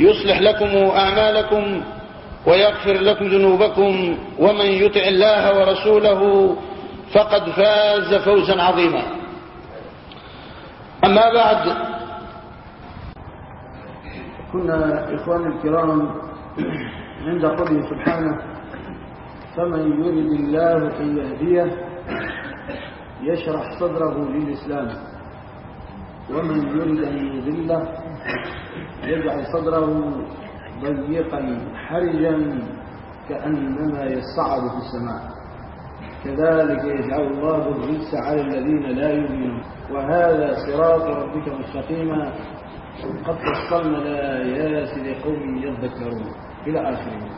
يصلح لكم أعمالكم ويغفر لكم ذنوبكم ومن يطع الله ورسوله فقد فاز فوزا عظيما. أما بعد كنا إخواني الكرام عند قوله سبحانه فمن يرد الله أن يهديه يشرح صدره للإسلام. ومن يرد أن يذله يجعل صدره ضيقا حرجا كأنما يصعد في السماء. كذلك يجعل الله الرجس على الذين لا يؤمنون. وهذا صراط ربك مستقيما. قد فصلنا الآيات لقوم يذكرون. إلى آخره.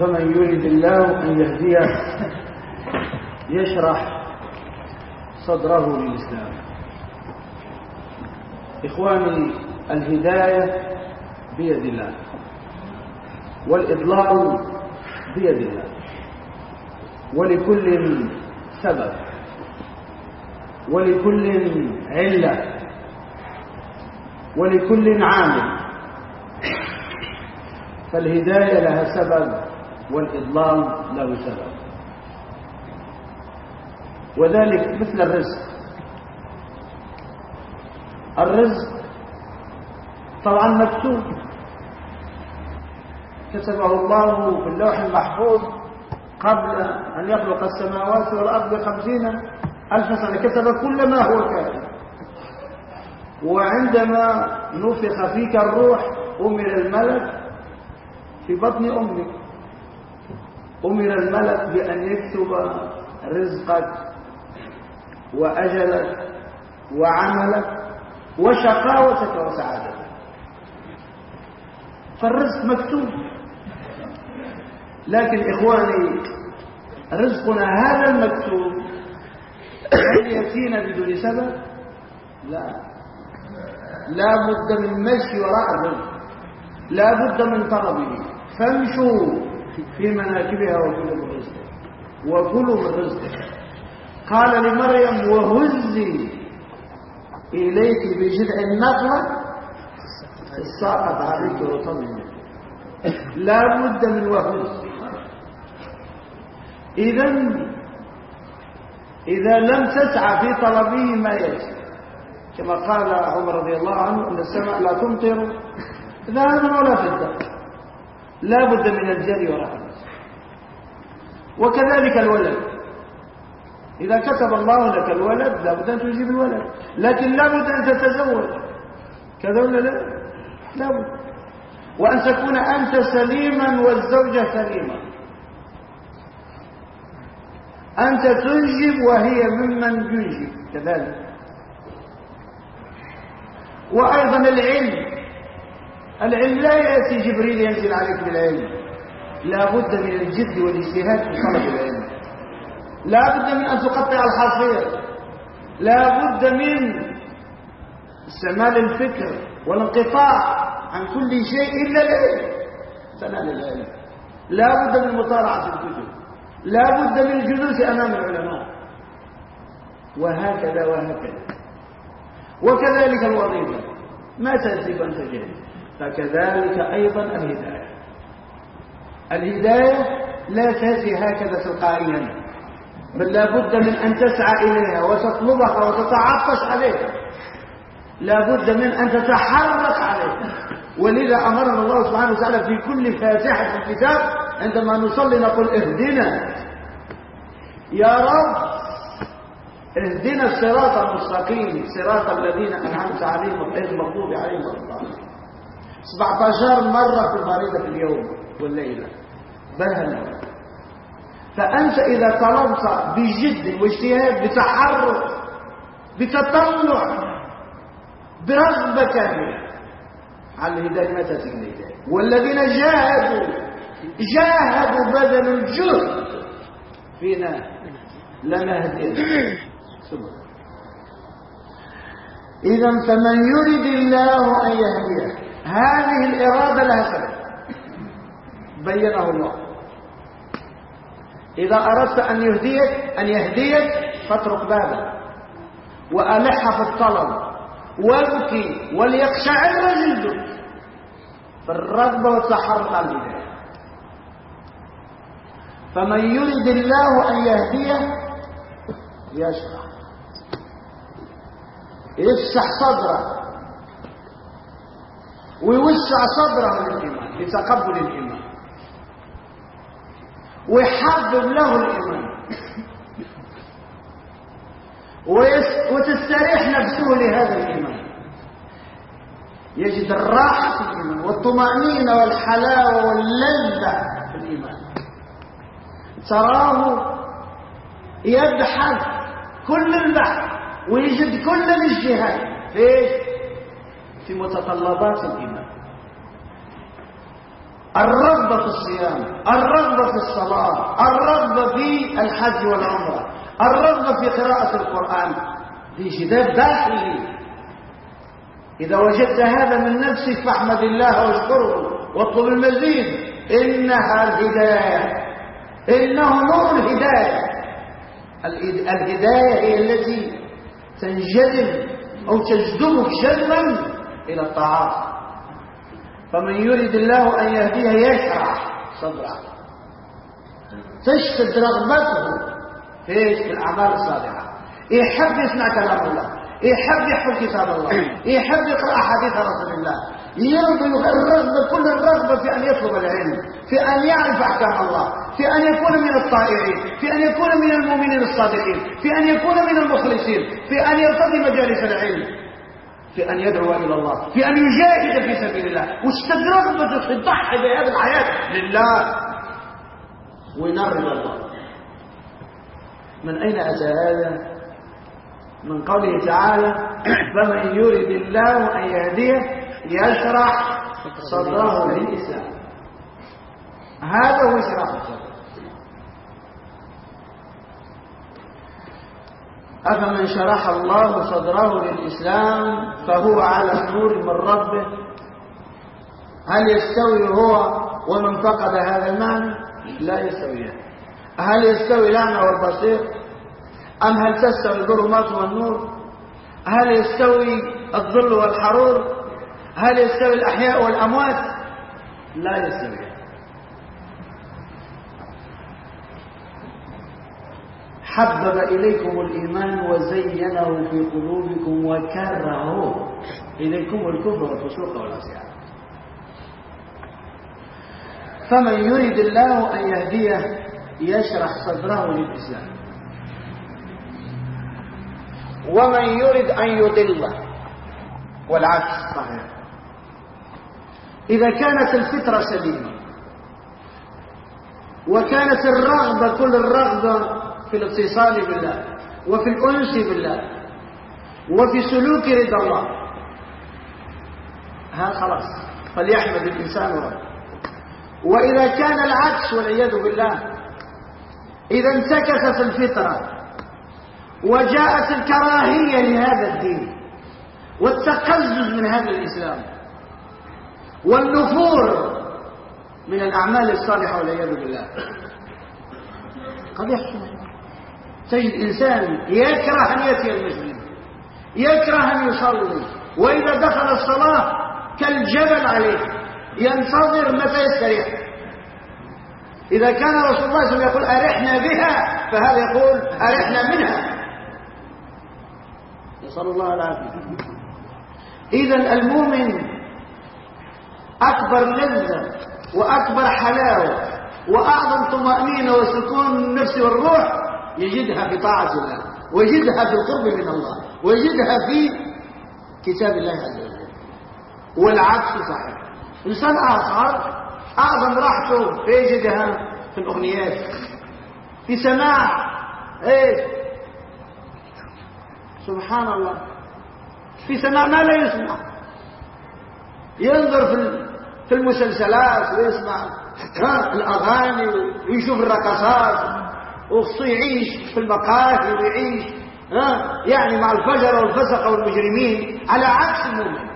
فمن يريد الله أن يهديه يشرح صدره للإسلام. إخواني الهداية بيد الله. والإضلال بيد الله. ولكل سبب. ولكل علة. ولكل عامل. فالهداية لها سبب والإضلال له سبب. وذلك مثل الرزق. الرزق طبعا مكتوب كتبه الله في اللوح المحفوظ قبل أن يخلق السماوات والأرض بخمسين ألف سنة. كتب كل ما هو كائن وعندما نفخ فيك الروح أمر الملك في بطن أمك. أمر الملك بأن يكتب رزقك. وأجلك وعملك وشقاوتك وسعادتك. فالرزق مكتوب. لكن إخواني رزقنا هذا المكتوب. هل يأتينا بدون سبب؟ لا. لا بد من مشي وراء الرزق. لا بد من طلبه. فامشوا في مناكبها وكلوا من رزقه. وكلوا من رزقه. قال لمريم وهزي إليك بجذع النخلة ساقط عليك رطبا لا بد من وهز. إذا إذا لم تسعى في طلبه ما يجي كما قال عمر رضي الله عنه أن السماء لا تمطر ذهبا ولا فضة. لا بد من الجري وراء وكذلك الولد. إذا كتب الله لك الولد لابد أن تجيب الولد. لكن لابد أن تتزوج. كذا ولا لا؟ لابد. وأن تكون أنت سليما والزوجة سليمة. أنت تنجب وهي ممن ينجب كذلك. وأيضا العلم. العلم لا يأتي جبريل ينزل عليك بالعلم. لا بد من الجد والاجتهاد في طلب العلم. لا بد من أن تقطع الحصير لا بد من استعمال الفكر والانقطاع عن كل شيء إلا العلم. تنال العلم لا بد من مطالعة الكتب لا بد من الجلوس أمام العلماء. وهكذا وهكذا. وكذلك الوظيفة. ما تأتي وأنت جاهل. فكذلك أيضا الهداية. الهداية لا تأتي هكذا تلقائيا. بل لا بد من أن تسعى إليها وتطلبها وتتعطش عليها. لا بد من أن تتحرك ولذا أمرنا الله سبحانه وتعالى في كل فاتحة الكتاب عندما نصلي نقول اهدنا. يا رب اهدنا الصراط المستقيم. صراط الذين أنعمت عليهم غير المغضوب عليهم ولا الضالين. 17 مرة في الفريضة في اليوم والليلة. بهل فأنت إذا طلبت بجد واجتهاد بتحرك بتطلع برغبة كاملة على الهداية متى تجي الهداية. والذين جاهدوا جاهدوا بدل الجهد فينا لنهدنا إذا فمن يريد الله أن يهديه هذه الإرادة لها سبب. بينه الله. إذا أردت أن يهديك أن يهديك فاترك بابه وألح في الطلب. وابكي. وليقشعر جلدك والتحرك على الهداية فمن يريد الله أن يهديه يشرح يفسح صدره. ويوسع صدره للإيمان لتقبل الإيمان. ويحبب له الإيمان. وتستريح نفسه لهذا الإيمان. يجد الراحة في الإيمان والطمأنينة والحلاوة واللذة في الإيمان. تراه يبحث كل البحث ويجد كل الاجتهاد. ليش في متطلبات الإيمان. الرغبة في الصيام الرغبة في الصلاة الرغبة في الحج والعمرة الرغبة في قراءة القرآن. في جداد داخلي. إذا وجدت هذا من نفسك فاحمد الله واشكره واطلب المزيد. إنها الهداية. إنه نور الهداية. الهداية هي التي تنجذب أو تجذبك جذبا إلى الطاعات. فمن يريد الله أن يهديه يشرح صدره تشتد رغبته في الأعمال الصالحة. يحب يسمع كلام الله يحب يحفظ كتاب الله يحب يقرأ أحاديث رسول الله. يرغب الرغبة كل الرغبة في أن يطلب العلم في أن يعرف أحكام الله في أن يكون من الطائعين في أن يكون من المؤمنين الصادقين في أن يكون من المخلصين في أن يرتضي مجالس العلم. في أن يدعو إلى الله في أن يجاهد في سبيل الله. في الضحي بهذه الحياة؟ لله. ونرضى الله؟ من أين أتى هذا؟ من قوله تعالى فمن يريد الله أن يهديه يشرح صدره للإسلام. هذا هو شرح أفمن شرح الله صدره للإسلام فهو على نور من ربه؟ هل يستوي هو ومن فقد هذا المعنى؟ لا يستويان. هل يستوي الأعمى والبصير؟ أم هل تستوي الظلمات والنور؟ هل يستوي الظل والحرور؟ هل يستوي الأحياء والأموات؟ لا يستويان. حبب إليكم الإيمان وزينه في قلوبكم وكره إليكم الكفر والفسوق والعصيان. فمن يريد الله أن يهديه يشرح صدره للإسلام. ومن يريد أن يضله والعكس صحيح. إذا كانت الفطرة سليمة وكانت الرغبة كل الرغبة في الاتصال بالله وفي الأنس بالله وفي سلوك رضا الله. ها خلاص. فليحمد الإنسان ربه وإذا كان العكس والعياذ بالله إذا انتكست الفطرة وجاءت الكراهية لهذا الدين والتقزز من هذا الإسلام والنفور من الأعمال الصالحة والعياذ بالله. قد يحصل تجد إنسان يكره أن يأتي المسجد يكره أن يصلي وإذا دخل الصلاة كالجبل عليه ينتظر متى يستريح. إذا كان رسول الله صلى الله عليه وسلم يقول أرحنا بها فهذا يقول أرحنا منها. نسأل الله العافية. إذا المؤمن أكبر لذة وأكبر حلاوة وأعظم طمأنينة وسكون النفس والروح يجدها في طاعة الله ويجدها في القرب من الله ويجدها في كتاب الله عز وجل. والعكس صحيح. إنسان آخر أعظم راحته يجدها في الأغنيات في سماع إيه؟ سبحان الله. في سماع ما لا يسمع. ينظر في في المسلسلات ويسمع الأغاني ويشوف الرقصات. وخصو يعيش في المقاهي ويعيش يعني مع الفجر والفسق والمجرمين على عكس المؤمن.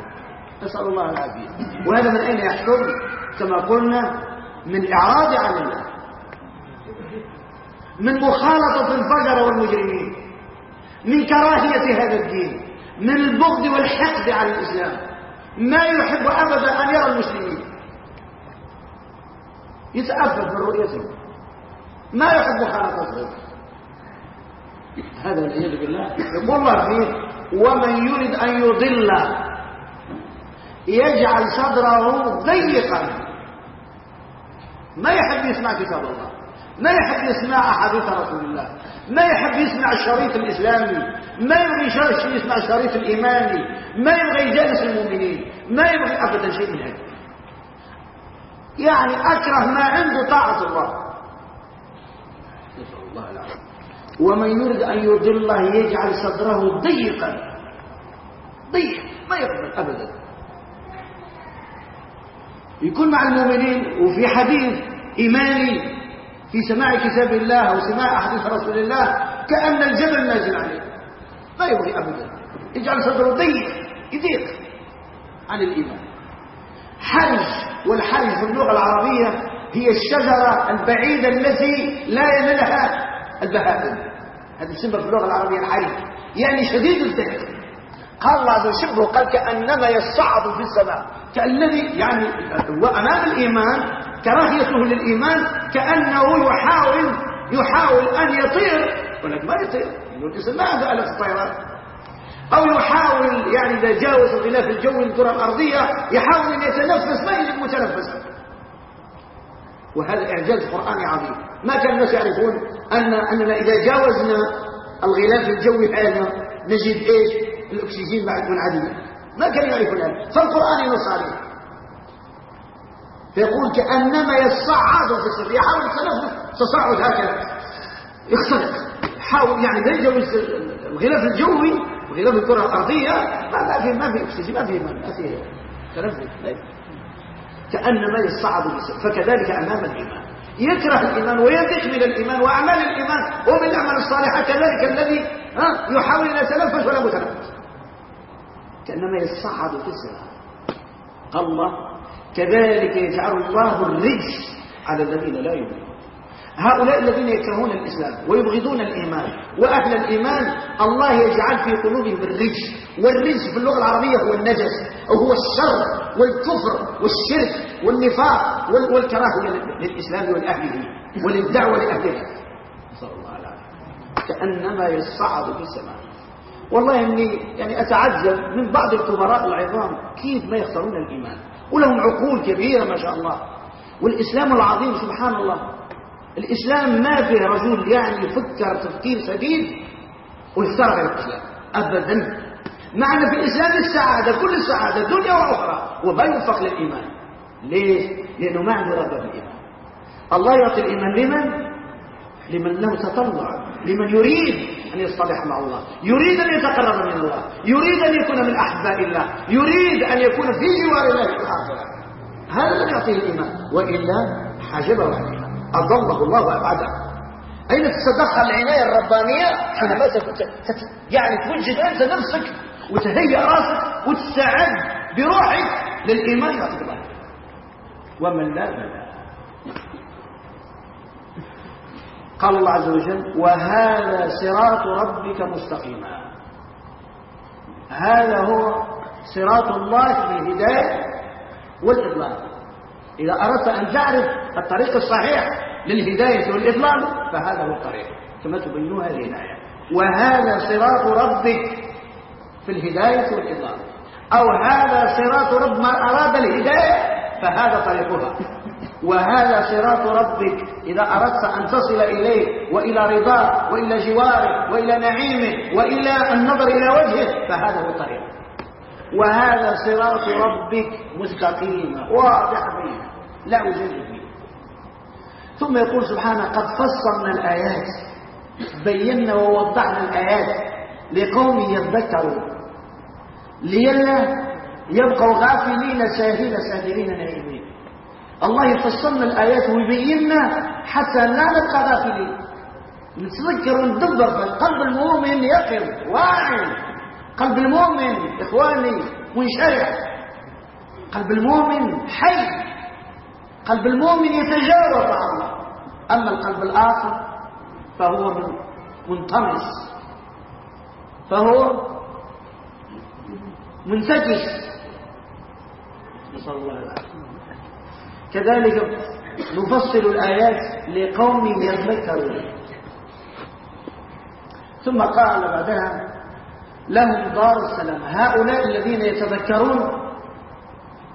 نسأل الله العافية. وهذا من أين يحصل كما قلنا من إعراض عن الله. من مخالطة الفجر والمجرمين. من كراهية هذا الدين. من البغض والحقد على الإسلام. ما يحب أبدا أن يرى المسلمين. يتأفف من رؤيتهم ما يحب مخالطتهم هذا والعياذ بالله. يقول الله فيه. ومن يريد أن يضل يجعل صدره ضيقا. ما يحب يسمع كتاب الله. ما يحب يسمع أحاديث رسول الله. ما يحب يسمع الشريط الإسلامي. ما يبغي يسمع الشريط الإيماني. ما يبغي يجالس المؤمنين. ما يبغي أبدا شيء من هذا. يعني أكره ما عنده طاعة الله. الله العافية ومن يريد أن يضله يجعل صدره ضيقا. ضيق ما يقبل أبدا. يكون مع المؤمنين وفي حديث إيماني في سماع كتاب الله وسماع أحاديث رسول الله كأن الجبل نازل عليه. ما يبغي أبدا. يجعل صدره ضيق يضيق عن الإيمان. حرج والحرج في اللغة العربية هي الشجرة البعيدة التي لا ينالها البهائم. هذا السبب في اللغة العربية الحرج يعني شديد الضيق قال الله عز وجل قال كأنما يصعد في السماء. كالذي يعني وأمام الإيمان كراهيته للإيمان كأنه يحاول يحاول أن يطير. ولكن ما يطير. لأنه الإنسان ما عنده ألف الطيران أو يحاول يعني إذا جاوز غلاف الجو الكرة الأرضية يحاول أن يتنفس ما يجد متنفسا. وهذا إعجاز قرآني عظيم. ما كان الناس يعرفون أن أننا إذا جاوزنا الغلاف الجوي هذا نجد إيش؟ الأكسجين بعد منعدمة ما كان يعرفون هذا فالقرآن ينص عليه. فيقول كأنما يصعد في السر. يحاول التنفس تصعد هكذا. يختلف حاول يعني لا يجوز الغلاف الجوي الغلاف الكرة الأرضية. ما في ما في أكسجين ما في ما في تنفس كأنما يصعد السر فكذلك أمام الإيمان. يكره الإيمان ويضيق من الإيمان وأعمال الإيمان ومن الأعمال الصالحة كذلك الذي يحاول أن يتنفس ولا متنفس. كأنما يصعد في السماء قال الله كذلك يجعل الله الرجس على الذين لا يؤمنون. هؤلاء الذين يكرهون الإسلام ويبغضون الإيمان وأهل الإيمان الله يجعل في قلوبهم الرجس والرجس في اللغة العربية هو النجس أو هو الشر والكفر والشرك والنفاق والكراهية للإسلام ولأهله وللدعوة لأهله. صلى الله عليه كأنما يصعد في السماء. والله إني يعني أتعجب من بعض الكبراء العظام كيف ما يختارون الإيمان ولهم عقول كبيرة ما شاء الله. والإسلام العظيم سبحان الله الإسلام ما فيه رجل يعني يفكر تفكير سديد ويختار الإسلام أبدا. معنى في الإسلام السعادة كل السعادة دنيا وأخرى وما يوفق للإيمان ليش؟ لأنه ما عنده رغبة في الإيمان الله يعطي الإيمان لمن؟ لمن له تطلع لمن يريد أن يصطلح مع الله يريد أن يتقرب من الله يريد أن يكون من أحباء الله يريد أن يكون في جوار الله. في الآخرة هذا يعطيه الإيمان. وإلا حجبه عن أضله الله وأبعده أين تتدخل العناية الربانية؟ حينما يعني توجد أنت نفسك وتهيئ راسك وتستعد بروحك للإيمان يعطيك الله ومن لا فلا قال الله عز وجل وهذا صراط ربك مستقيما. هذا هو صراط الله في الهداية والإضلال إذا أردت أن تعرف الطريق الصحيح للهداية والإضلال فهذا هو الطريق. كما تبينها الآية. وهذا صراط ربك في الهداية والإضلال أو هذا صراط رب ما أراد الهداية فهذا طريقها. وهذا صراط ربك إذا أردت أن تصل إليه وإلى رضاه وإلى جواره وإلى نعيمه وإلى النظر إلى وجهه فهذا هو الطريق. وهذا صراط ربك مستقيما واضح فيه لا وجود فيه ثم يقول سبحانه قد فصلنا الآيات بينا ووضحنا الآيات لقوم يذكرون. ليلا يبقوا غافلين ساهين سادرين نائمين. الله يفصلنا الآيات ويبيننا حتى لا نبقى غافلين. نتذكر وندبر قلب المؤمن يقظ واعي. قلب المؤمن إخواني منشرح. قلب المؤمن حي. قلب المؤمن يتجاوب مع الله. أما القلب الآخر فهو منطمس فهو منسجس. نسأل الله العافية. كذلك نفصل الآيات لقوم يذكرون. ثم قال بعدها لهم دار السلام. هؤلاء الذين يتذكرون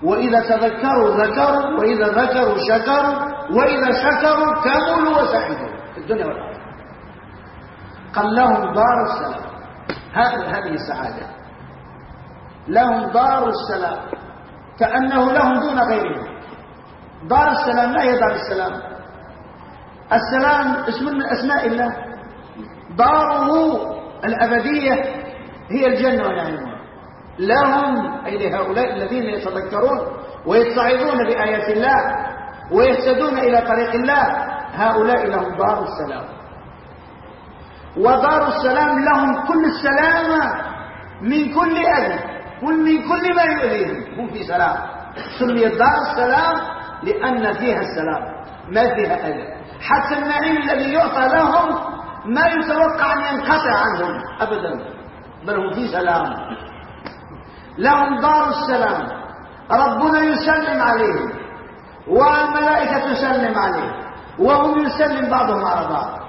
وإذا تذكروا ذكروا وإذا ذكروا شكروا وإذا شكروا كملوا وسعدوا في الدنيا والآخرة. قال لهم دار السلام. هذه السعادة. لهم دار السلام. كأنه لهم دون غيرهم. دار السلام لا هي دار السلام؟ السلام اسم من أسماء الله؟ داره الأبدية هي الجنة ونعيمها لهم أي لهؤلاء الذين يتذكرون ويتعظون بآيات الله ويهتدون إلى طريق الله هؤلاء لهم دار السلام. ودار السلام لهم كل السلامة من كل أذى ومن كل ما يؤذيهم هم في سلام. سميت دار السلام لأن فيها السلام ما فيها أذى حتى النعيم الذي يعطى لهم ما يتوقع أن ينقطع عنهم أبدا بل هم في سلام. لهم دار السلام. ربنا يسلم عليهم والملائكة تسلم عليهم وهم يسلم بعضهم على بعض.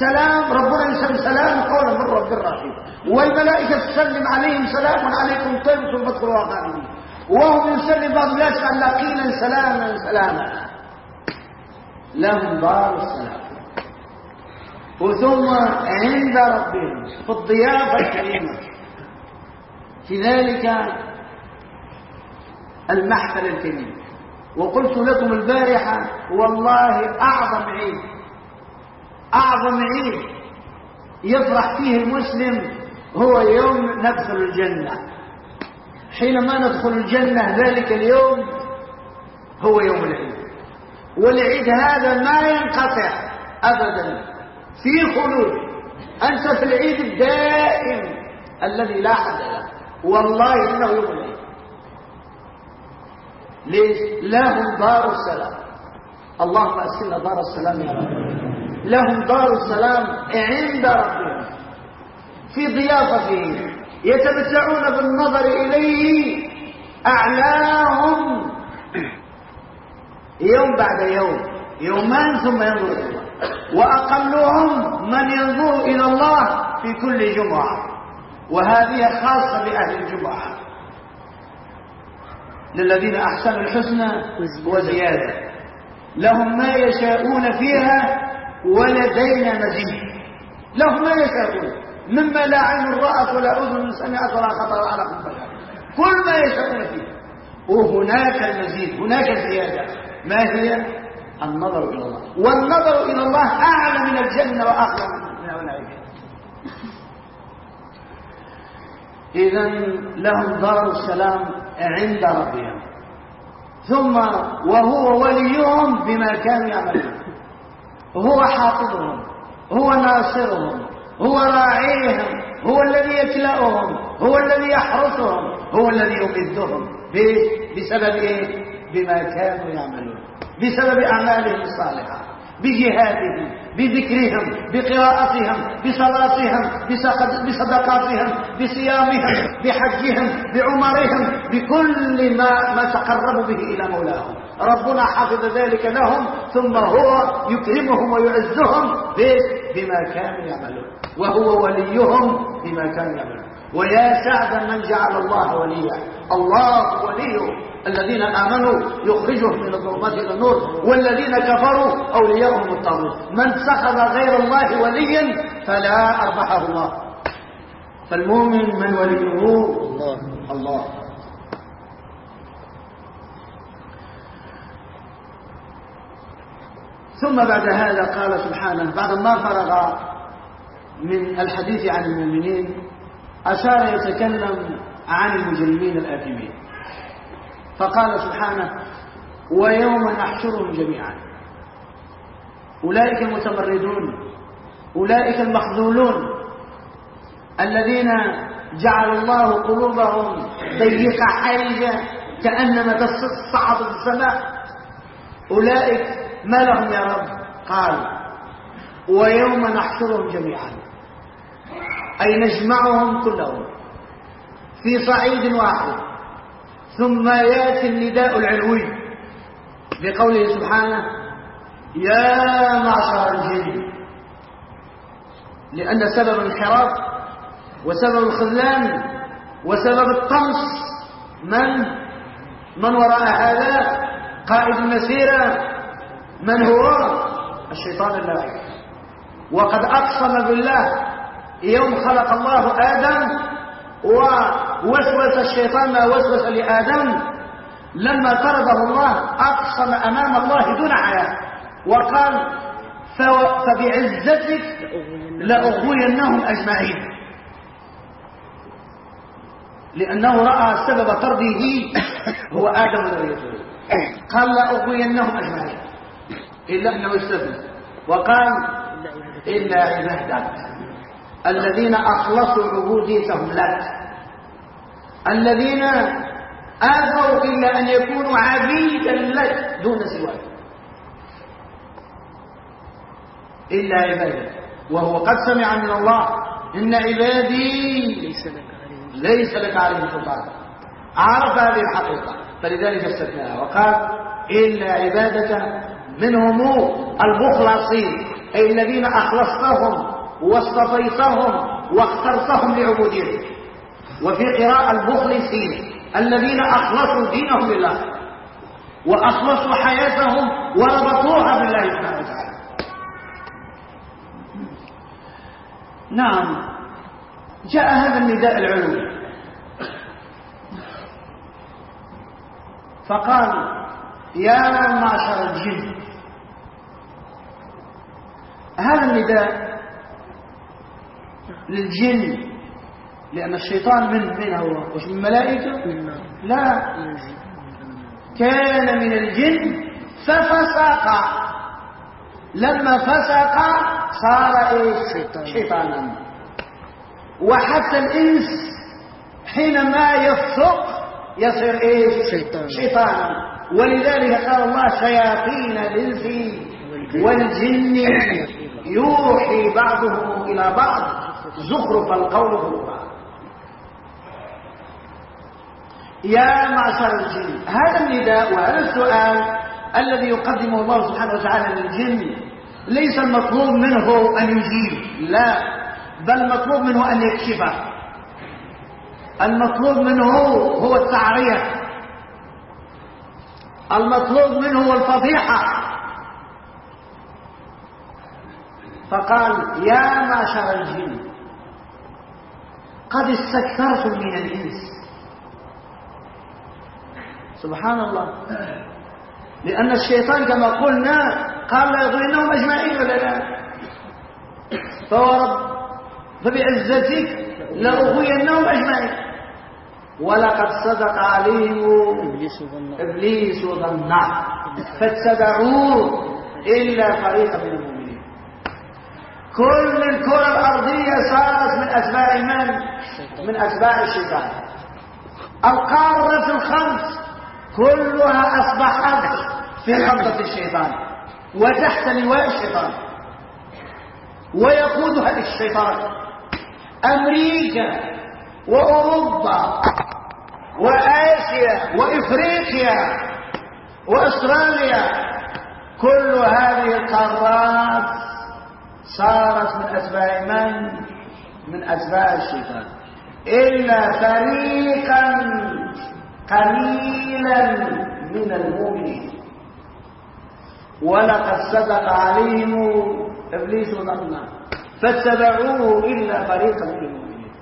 سلام ربنا يسلم. سلام قولا من رب الرحيم. والملائكة تسلم عليهم. سلام عليكم طيبتم فادخلوا خالدين وهم يسلم بعض الناس أن قيلا سلاما سلاما. لهم دار السلام. وثم عند ربهم في الضيافة الكريمة. في ذلك المحفل الكريم. وقلت لكم البارحة والله أعظم عيد أعظم عيد يفرح فيه المسلم هو يوم ندخل الجنة. حينما ندخل الجنة ذلك اليوم هو يوم العيد. والعيد هذا ما ينقطع أبدا. في خلود أنت في العيد الدائم الذي لا حد له والله يوم العيد ليش؟ لهم دار السلام. اللهم أسلنا دار السلام يا رب. لهم دار السلام عند ربهم. في ضيافته يتمتعون بالنظر إليه. أعلاهم. يوم بعد يوم. يومان ثم ينظر إلى الله. وأقلهم من ينظر إلى الله في كل جمعة. وهذه خاصة بأهل الجمعة. للذين أحسنوا الحسنى وزيادة. لهم ما يشاءون فيها ولدينا مزيد. لهم ما يشاءون. مما لا عين رأت ولا أذن سمعت ولا خطر على قلب كل ما يشاءون فيه. وهناك المزيد. هناك الزيادة. ما هي؟ النظر إلى الله. والنظر إلى الله أعلى من الجنة وأعلى من النعيم إذا لهم دار السلام عند ربهم. ثم وهو وليهم بما كانوا يعملون. هو حافظهم هو ناصرهم هو راعيهم هو الذي يكلأهم هو الذي يحرسهم هو الذي يمدهم بسبب إيه؟ بما كانوا يعملون. بسبب أعمالهم الصالحة بجهادهم. بذكرهم بقراءتهم بصلاتهم بصدقاتهم بصيامهم بحجهم بعمرهم بكل ما ما تقربوا به إلى مولاهم. ربنا حفظ ذلك لهم ثم هو يكرمهم ويعزهم بما كانوا يعملون. وهو وليهم بما كانوا يعملون. ويا سعد من جعل الله وليا. الله وليه الذين آمنوا يخرجهم من الظلمات إلى النور والذين كفروا أولياءهم الطاغوت. من اتخذ غير الله وليا فلا أربحه الله فالمؤمن من وليه؟ الله. الله. ثم بعد هذا قال سبحانه بعد ما فرغ من الحديث عن المؤمنين أشار يتكلم عن المجرمين الآثمين. فقال سبحانه ويوم نحشرهم جميعا. أولئك المتمردون أولئك المخذولون الذين جعل الله قلوبهم ضيقة حرجة كأنما تصعد السماء. أولئك ما لهم يا رب؟ قال ويوم نحشرهم جميعا. أي نجمعهم كلهم في صعيد واحد. ثم يأتي النداء العلوي بقوله سبحانه يا معشر الجن. لأن سبب الانحراف وسبب الخذلان وسبب الطمس من؟ من وراء هذا؟ قائد المسيرة. من هو؟ الشيطان اللاعب وقد أقسم بالله يوم خلق الله آدم ووسوس الشيطان ما وسوس لآدم لما طرده الله أقسم أمام الله دون حياة. وقال فبعزتك لأغوينهم أجمعين. لأنه رأى سبب طرده هو آدم وذريته قال لأغوينهم أجمعين. إلا أنه استثنى وقال إلا عبادك الذين أخلصوا عبوديتهم لك. الذين آثروا إلا أن يكونوا عبيدا لك دون سواك. إلا عبادك. وهو قد سمع من الله إن عبادي ليس لك عليهم سلطان. عرف هذه الحقيقة. فلذلك استثناها. وقال إلا عبادك منهم المخلصين. أي الذين أخلصتهم واصطفيتهم واخترتهم لعبوديتك وفي قراءة المخلصين الذين أخلصوا دينهم لله وأخلصوا حياتهم وربطوها بالله سبحانه وتعالى. نعم جاء هذا النداء العلوي. فقال يا معشر الجن هذا النداء للجن لأن الشيطان من من هو؟ وش من ملائكة؟ لا. كان من الجن ففسق. لما فسق صار إيش؟ شيطانا. وحتى الإنس حينما يفسق يصير إيش؟ شيطانا, شيطانا. ولذلك قال الله شياطين الإنس والجن. يوحي بعضهم إلى بعض. زخرف القول. غرورا يا معشر الجن. هذا النداء وهذا السؤال الذي يقدمه الله سبحانه وتعالى للجن ليس المطلوب منه أن يجيب. لا بل مطلوب منه أن يكشفه المطلوب منه هو التعرية. المطلوب منه هو الفضيحة. فقال يا معشر الجن قد استكثرتم من الإنس. سبحان الله. لأن الشيطان كما قلنا قال لا يضلنهم أجمعين ولا لا. فهو رب فبعزتك لأغوينهم أجمعين. ولقد صدق عليهم إبليس ظنه فاتبعوه إلا فريقا من المؤمنين. كل الكرة الأرضية صارت من أتباع من؟ من أتباع الشيطان. القارة الخمس. كلها أصبحت في قبضة الشيطان وتحت لواء الشيطان. ويقودها الشيطان أمريكا وأوروبا وآسيا وإفريقيا وأستراليا. كل هذه القارات صارت من أتباع من؟ من أتباع الشيطان. إلا فريقا قليلا من المؤمنين. ولقد صدق عليهم إبليس ظنا فاتبعوه إلا فريقا من المؤمنين.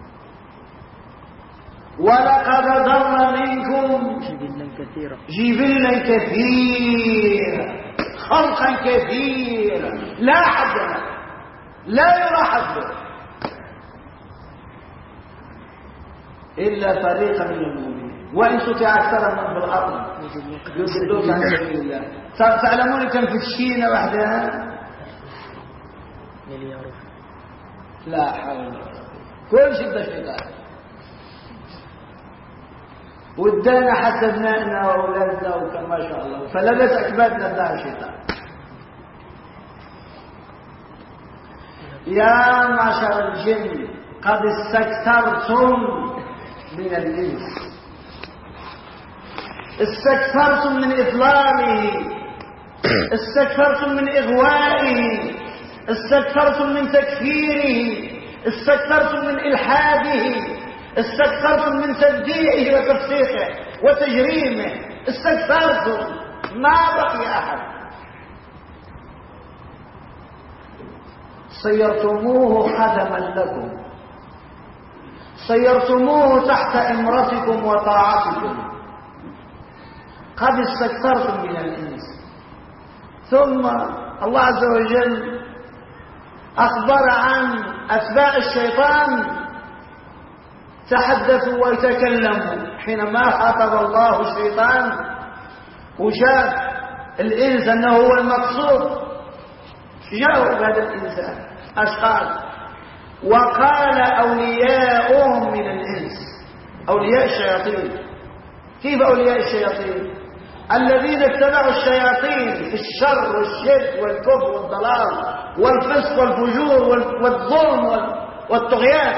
ولقد ضل منكم جبلا كثيرا. جبلا كثيرا خلقا كثيرا. لا حد لا يرى حده إلا فريقا من المؤمنين. وإن تطيع أكثر من في الأرض يضلوك عن سبيل الله. تعلمون كم في الشينة وحدها؟ مليار لا حول كل شدة شيطان ودانا حتى أبنائنا وأولادنا وكان ما شاء الله. فلبس أكبادنا اداها الشيطان. يا معشر الجن قد استكثرتم من الإنس. استكثرتم من اضلاله استكثرتم من إغوائه استكثرتم من تكفيره استكثرتم من إلحاده استكثرتم من تبديعه وتفسيقه وتجريمه استكثرتم. ما بقي أحد. صيرتموه خدما لكم. صيرتموه تحت إمرتكم وطاعتكم. قد استكثرتم من الانس ثم الله عز وجل أخبر عن أتباع الشيطان تحدثوا وتكلموا. حينما خاطب الله الشيطان وشاف الإنس أنه هو المقصود. جاءوا هذا الانسان أشخاص. وقال أولياؤهم من الإنس. أولياء الشياطين. كيف أولياء الشياطين؟ الذين اتبعوا الشياطين في الشر والشرك والكفر والضلال والفسق والفجور والظلم والطغيان.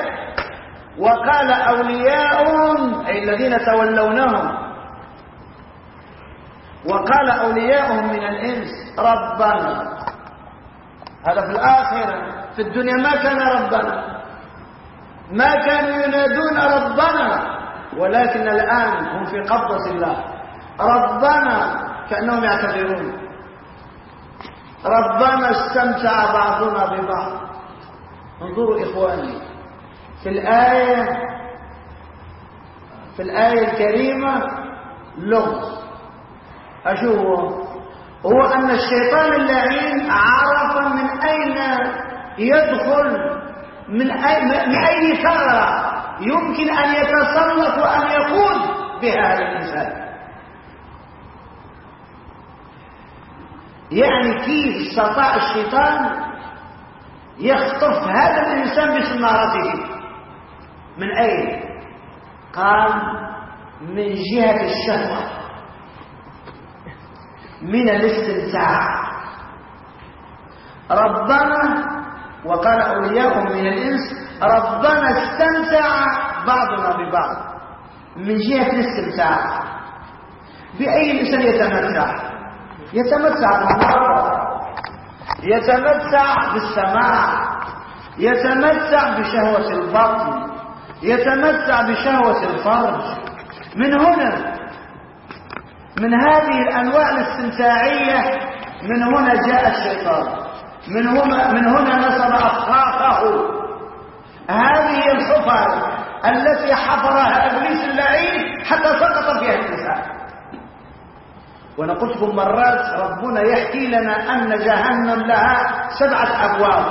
وقال أولياؤهم أي الذين تولونهم. وقال أولياؤهم من الإنس ربنا. هذا في الآخرة. في الدنيا ما كان ربنا. ما كانوا ينادون ربنا. ولكن الآن هم في قبضة الله. ربنا كأنهم يعتذرون ربنا استمتع بعضنا ببعض. انظروا إخواني في الآية في الآية الكريمة لغز. أشوف هو أن الشيطان اللعين عرف من أين يدخل من أي, من أي ثغرة يمكن أن يتسلط وأن يقود بها الإنسان. يعني كيف استطاع الشيطان يخطف هذا الإنسان بسمارته من أين؟ قال من جهة الشهوة. من الاستمتاع. ربنا وقال أولياءهم من الإنس ربنا استمتع بعضنا ببعض. من جهة الاستمتاع. بأي الإنسان يتمتع؟ يتمتع بالنظر يتمتع بالسماع يتمتع بشهوة البطن يتمتع بشهوة الفرج. من هنا من هذه الأنواع الاستمتاعية من هنا جاء الشيطان. من هنا, من هنا نصب أفخاخه هذه الحفر التي حفرها إبليس اللعين حتى سقط فيها الإنسان وأنا قلت مرات ربنا يحكي لنا أن جهنم لها سبعة أبواب.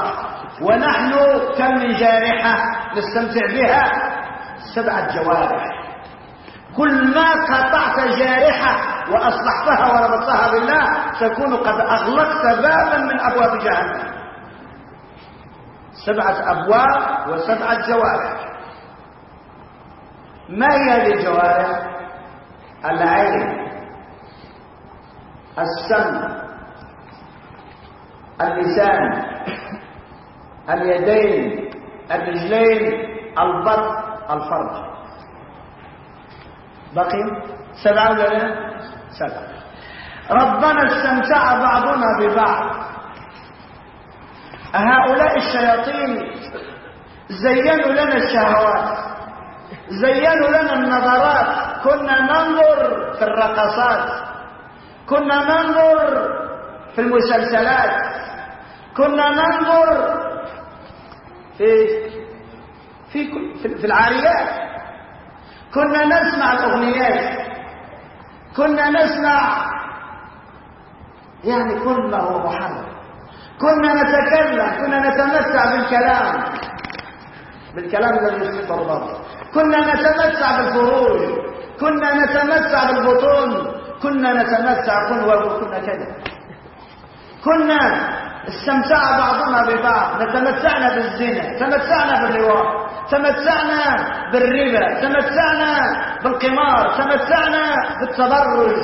ونحن كم من جارحة نستمتع بها؟ سبعة جوارح. كل ما قطعت جارحة وأصلحتها وربطتها بالله تكون قد أغلقت بابا من أبواب جهنم. سبعة أبواب وسبعة جوارح. ما هي هذه الجوارح؟ العين. السمع اللسان اليدين الرجلين البطن الفرج. بقي سبعة ولا لا؟ سبعة. ربنا استمتع بعضنا ببعض. هؤلاء الشياطين زينوا لنا الشهوات زينوا لنا النظرات. كنا ننظر في الرقصات. كنا ننظر في المسلسلات. كنا ننظر في في في العاريات. كنا نسمع الأغنيات. كنا نسمع يعني كل ما هو محرم كنا نتكلم كنا نتمتع بالكلام. بالكلام الذي يسقط الرضا كنا نتمتع بالفروج. كنا نتمتع بالبطون. كنا نتمتع كنا كذا. كنا استمتع بعضنا ببعض نتمتعنا بالزنا تمتعنا بالرواء تمتعنا بالربا تمتعنا بالقمار تمتعنا بالتبرج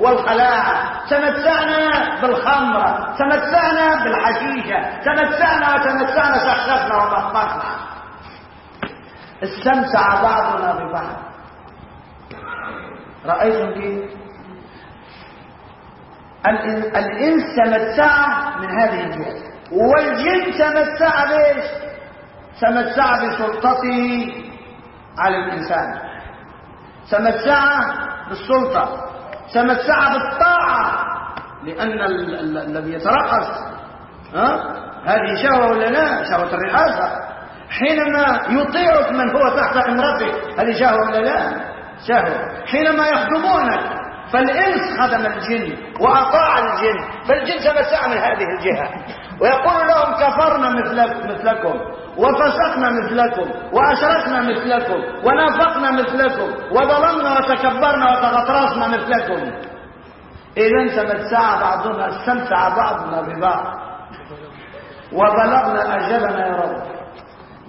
والخلاعة تمتعنا بالخمرة تمتعنا بالحشيشة تمتعنا وتمتعنا شخصنا وبطبطنا استمتع بعضنا ببعض. رأيتم كيف؟ الإنس تمتع من هذه الجهة. والجن تمتع بإيش؟ تمتع بسلطته على الإنسان. تمتع بالسلطة. تمتع بالطاعة. لأن الذي يترقص ها؟ هذه شهوة ولا لا؟ شهوة الرئاسة حينما يطيعك من هو تحت إمرته هذه شهوة ولا لا؟ شهوة. حينما يخدمونك فالإنس خدم الجن وأطاع الجن فالجن تمتع من هذه الجهة. ويقول لهم كفرنا مثلك مثلكم وفسقنا مثلكم وأشركنا مثلكم ونافقنا مثلكم وظلمنا وتكبرنا وتغطرسنا مثلكم. إذا تمتع بعضنا استمتع بعضنا ببعض. وبلغنا أجلنا يا رب.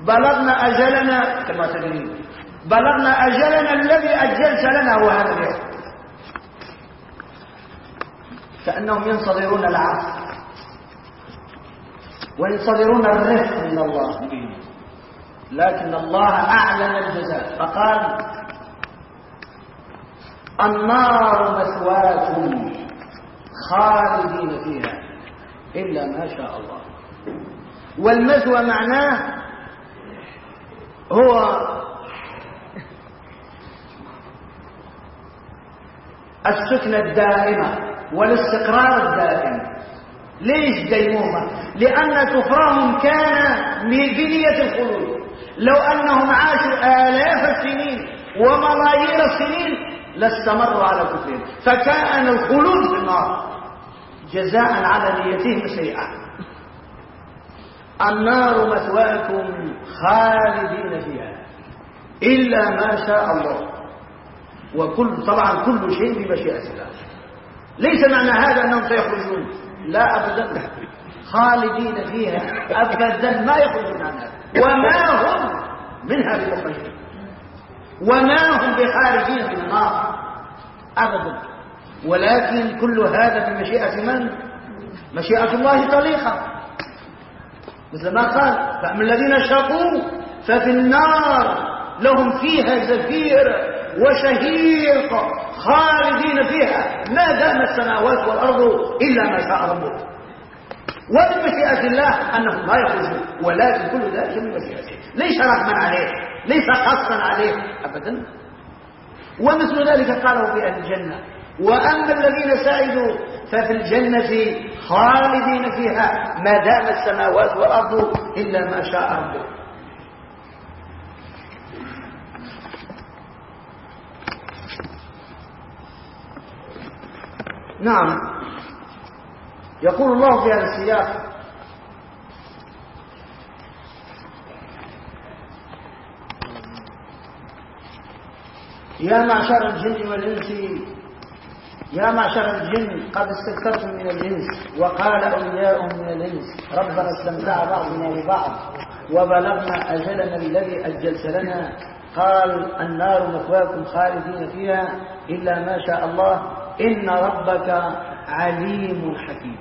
بلغنا أجلنا كما تدرين بلغنا أجلنا الذي أجلت لنا هو هذا كأنهم ينتظرون العفو. وينتظرون الرفق من الله. لكن الله أعلن الجزاء. فقال النار مثواكم خالدين فيها إلا ما شاء الله. والمثوى معناه هو السكنة الدائمة. والاستقرار الدائم. ليش ديمومة لأن كفرهم كان بنية الخلود. لو أنهم عاشوا آلاف السنين وملايير السنين لاستمروا على كفرهم. فكان الخلود في النار. جزاء على نيتهم السيئة النار مثواكم خالدين فيها. إلا ما شاء الله. وكل طبعا كل شيء بمشيئة الله. ليس معنى هذا أنهم سيخرجون. لا أبدا. خالدين فيها أبدا. ما يخرجون عنها وما هم منها بمخرجين وما هم بخارجين من النار. أبدا. ولكن كل هذا بمشيئة من؟ مشيئة الله طليقة مثل ما قال فأما الذين شقوا ففي النار لهم فيها زفير. وشهيق خالدين فيها. ما دام السماوات والأرض إلا ما شاء ربك. ومن مشيئة الله أنهم لا يخرجون. ولكن كل ذلك من مشيئته. ليس رحما عليه. ليس قصا عليه. أبدا. ومثل ذلك قاله في أهل الجنة. وأما الذين سعدوا ففي الجنة خالدين فيها. ما دام السماوات والأرض إلا ما شاء ربك. نعم. يقول الله في هذا السياق. يا معشر الجن والإنس يا معشر الجن قد استكثرتم من الإنس وقال أولياء من الإنس. ربنا استمتع بعضنا ببعض وبلغنا أجلنا الذي أجلت لنا. قال النار مثواكم خالدين فيها إلا ما شاء الله. إن ربك عليم حكيم.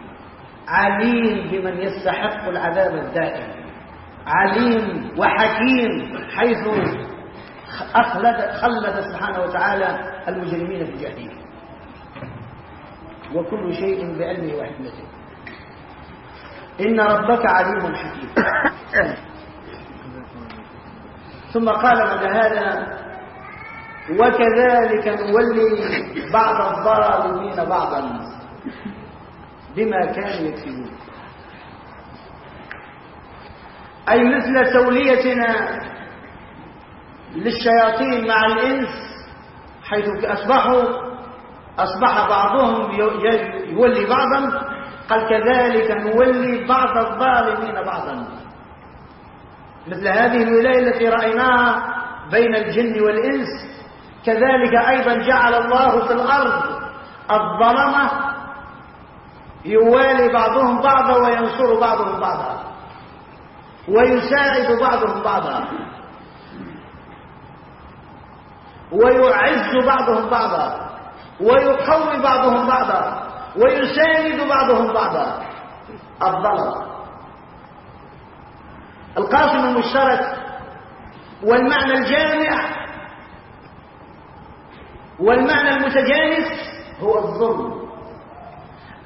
عليم بمن يستحق العذاب الدائم. عليم وحكيم حيث أخلد خلد سبحانه وتعالى المجرمين في الجحيم وكل شيء بعلمه وحكمته. إن ربك عليم حكيم. ثم قال بعد هذا؟ وكذلك نولي بعض الظالمين بعضا بما كانوا يكسبون. أي مثل توليتنا للشياطين مع الإنس حيث أصبحوا أصبح بعضهم يولي بعضا قال كذلك نولي بعض الظالمين بعضا. مثل هذه الولاية التي رأيناها بين الجن والإنس كذلك أيضا جعل الله في الأرض الظلمة يوالي بعضهم بعضا وينصر بعضهم بعضا ويساعد بعضهم بعضا ويعز بعضهم بعضا ويقوي بعضهم بعضا ويساند بعضهم بعضا الظلم. القاسم المشترك والمعنى الجامع والمعنى المتجانس هو الظلم.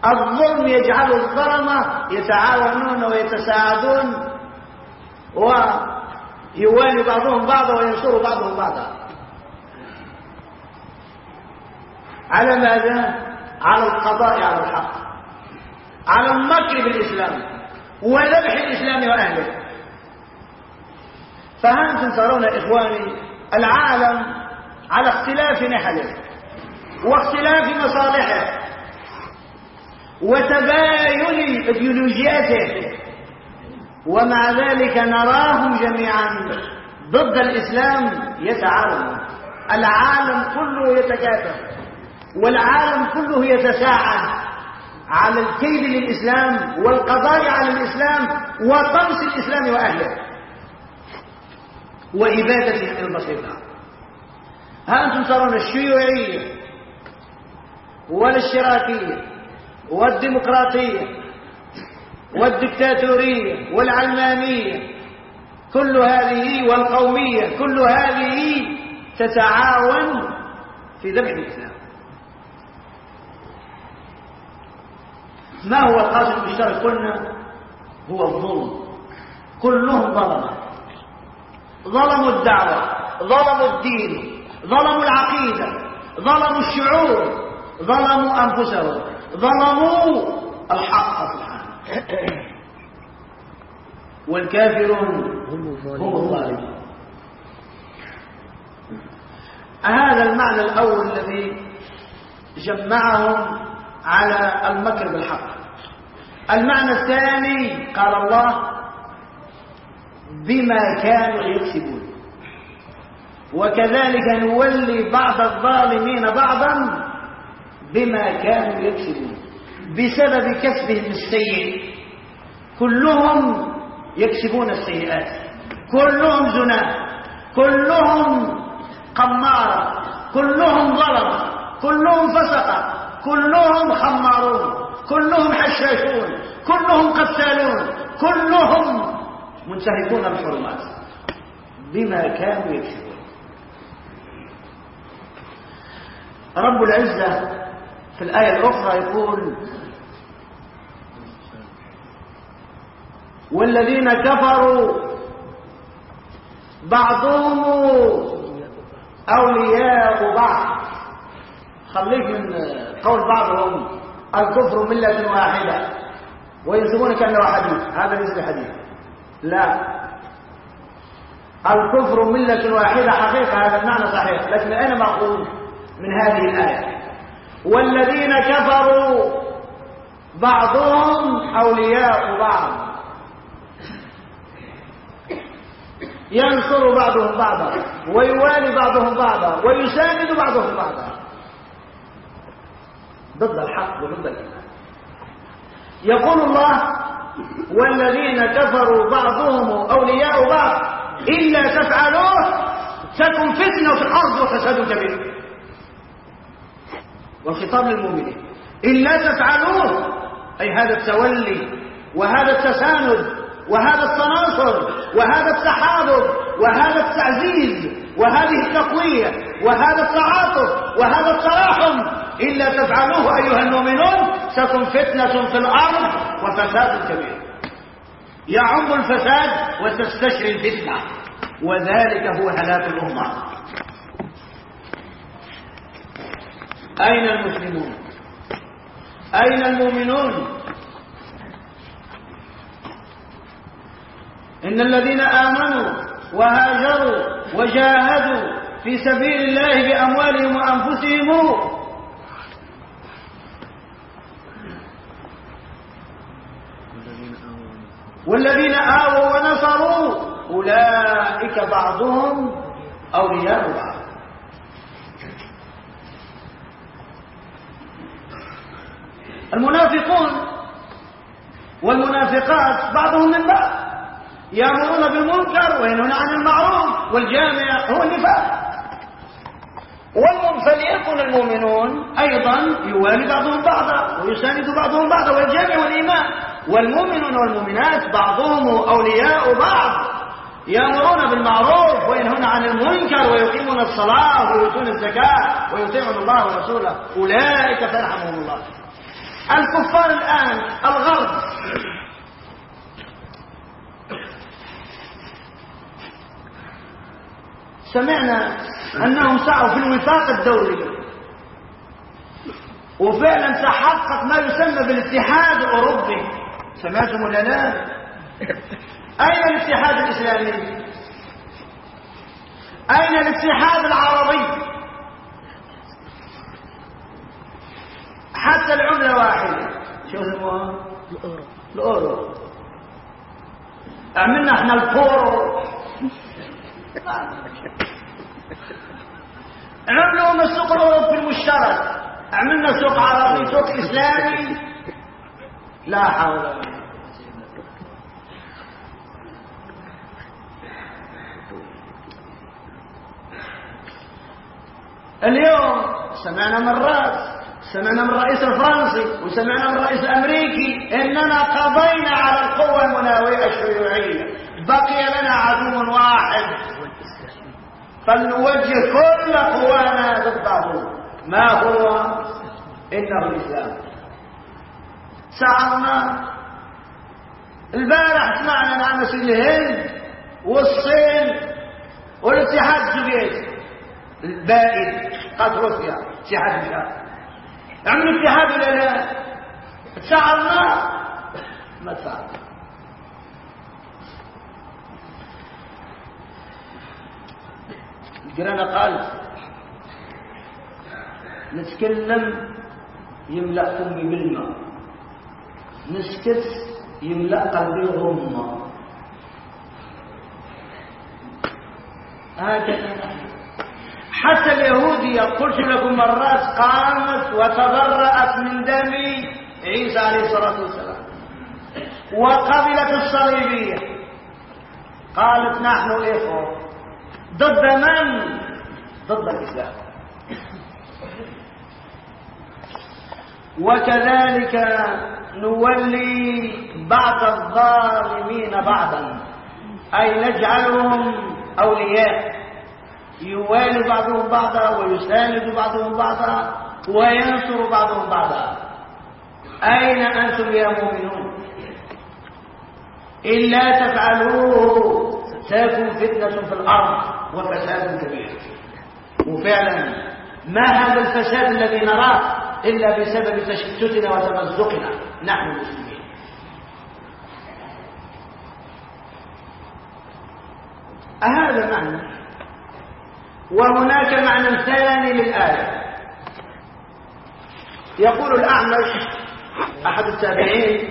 الظلم يجعل الظلمة يتعاونون ويتساعدون ويوالي بعضهم بعضا وينصر بعضهم بعضا. على ماذا؟ على القضاء على الحق. على المكر بالإسلام وذبح الإسلام وأهله. فهانتم ترون إخواني العالم على اختلاف نحله واختلاف مصالحه وتباين ايديولوجياته. ومع ذلك نراهم جميعا ضد الإسلام يتعاونون العالم كله يتكاتف والعالم كله يتساعد على الكيد للإسلام والقضاء على الإسلام وطمس الإسلام وأهله وإبادته البسيطة. ها أنتم ترون الشيوعية والاشتراكية والديمقراطية والدكتاتورية والعلمانية كل هذه والقومية كل هذه تتعاون في ذبح الإسلام. ما هو القاسم المشترك؟ قلنا هو الظلم. كلهم ظلمة ظلموا الدعوة ظلموا الدين. ظلموا العقيدة ظلموا الشعور ظلموا أنفسهم ظلموا الحق سبحانه. والكافرون هم الظالمون. هذا المعنى الأول الذي جمعهم على المكر بالحق. المعنى الثاني قال الله بما كانوا يكسبون. وكذلك نولي بعض الظالمين بعضا بما كانوا يكسبون. بسبب كسبهم السيء كلهم يكسبون السيئات. كلهم زنا كلهم قمارة كلهم ظلم كلهم فسقة كلهم خمارون كلهم حشاشون كلهم قتالون كلهم منتهكون الحرمات بما كانوا يكسبون. رب العزة. في الآية الأخرى يقول والذين كفروا بعضهم أولياء بعض. خليك من قول بعضهم الكفر ملة واحدة وينسبون كأنه حديث هذا ليس حديث لا. الكفر ملة واحدة حقيقة هذا المعنى صحيح لكن أين مأخوذ من هذه الآية. والذين كفروا بعضهم أولياء بعض. ينصر بعضهم بعضا ويوالي بعضهم بعضا ويساند بعضهم بعضا. ضد الحق وضد الإيمان. يقول الله والذين كفروا بعضهم أولياء بعض. إلا تفعلوه تكن فتنة في الأرض وفساد كبير والخطاب للمؤمنين. إلا تفعلوه أي هذا التولي وهذا التساند وهذا التناصر وهذا التحاضر وهذا التعزيز وهذه التقوية وهذا التعاطف وهذا التراحم إلا تفعلوه أيها المؤمنون ستكون فتنة في الأرض وفساد كبير. يعم الفساد وتستشري الفتنة وذلك هو هلاك الأمة. أين المسلمون؟ أين المؤمنون؟ إن الذين آمنوا وهاجروا وجاهدوا في سبيل الله بأموالهم وأنفسهم والذين آووا ونصروا أولئك بعضهم أولياء بعض. المنافقون والمنافقات بعضهم من بعض. يأمرون بالمنكر وينهون عن المعروف والجامع هو النفاق فليكن المؤمنون أيضا يوالي بعضهم بعضا ويساند بعضهم بعضا والجامع والإيمان. والمؤمنون والمؤمنات بعضهم أولياء بعض. يأمرون بالمعروف وينهون عن المنكر ويقيمون الصلاة ويؤتون الزكاة ويطيعون الله ورسوله. أولئك سيرحمهم الله. الكفار الآن الغرب. سمعنا أنهم سعوا في الوفاق الدولي. وفعلا تحقق ما يسمى بالاتحاد الأوروبي. سمعتم ولا لا؟ أين الاتحاد الإسلامي؟ أين الاتحاد العربي؟ حتى العملة واحدة. شو اسمها؟ الأورو. الأورو. عملنا إحنا الفورو عملوا السوق الأوروبي المشترك. عملنا سوق عربي سوق إسلامي. لا حول ولا اليوم سمعنا مرات. سمعنا من الرئيس الفرنسي وسمعنا من الرئيس الأمريكي إننا قضينا على القوى المناوئه الشيوعية. بقي لنا عدو واحد. فلنوجه كل قوانا ضده ما هو؟ إنه الإسلام. سعرنا البارح سمعنا عن الهند والصين والاتحاد السوفيتي. البائد قد روسيا اتحاد الشعب عملوا اتحاد ولا لا. تشعرنا ما تشعرنا الجيران قال نتكلم يملأ فمي بالماء نسكت يملأ قلبي غمة هكذا حتى اليهودية قلت لكم مرات قامت وتبرأت من دم عيسى عليه الصلاة والسلام. وقبلت الصليبية. قالت نحن إخوة. ضد من؟ ضد الإسلام. وكذلك نولي بعض الظالمين بعضا. أي نجعلهم أولياء. يوالي بعضهم بعضا ويساند بعضهم بعضا وينصر بعضهم بعضا. أين أنتم يا مؤمنون؟ إلا تفعلوه تكون فتنة في الأرض وفساد كبير. وفعلا ما هذا الفساد الذي نراه إلا بسبب تشتتنا وتمزقنا. نحن المسلمين هذا معنى؟ وهناك معنى ثاني للآية. يقول الأعمش أحد التابعين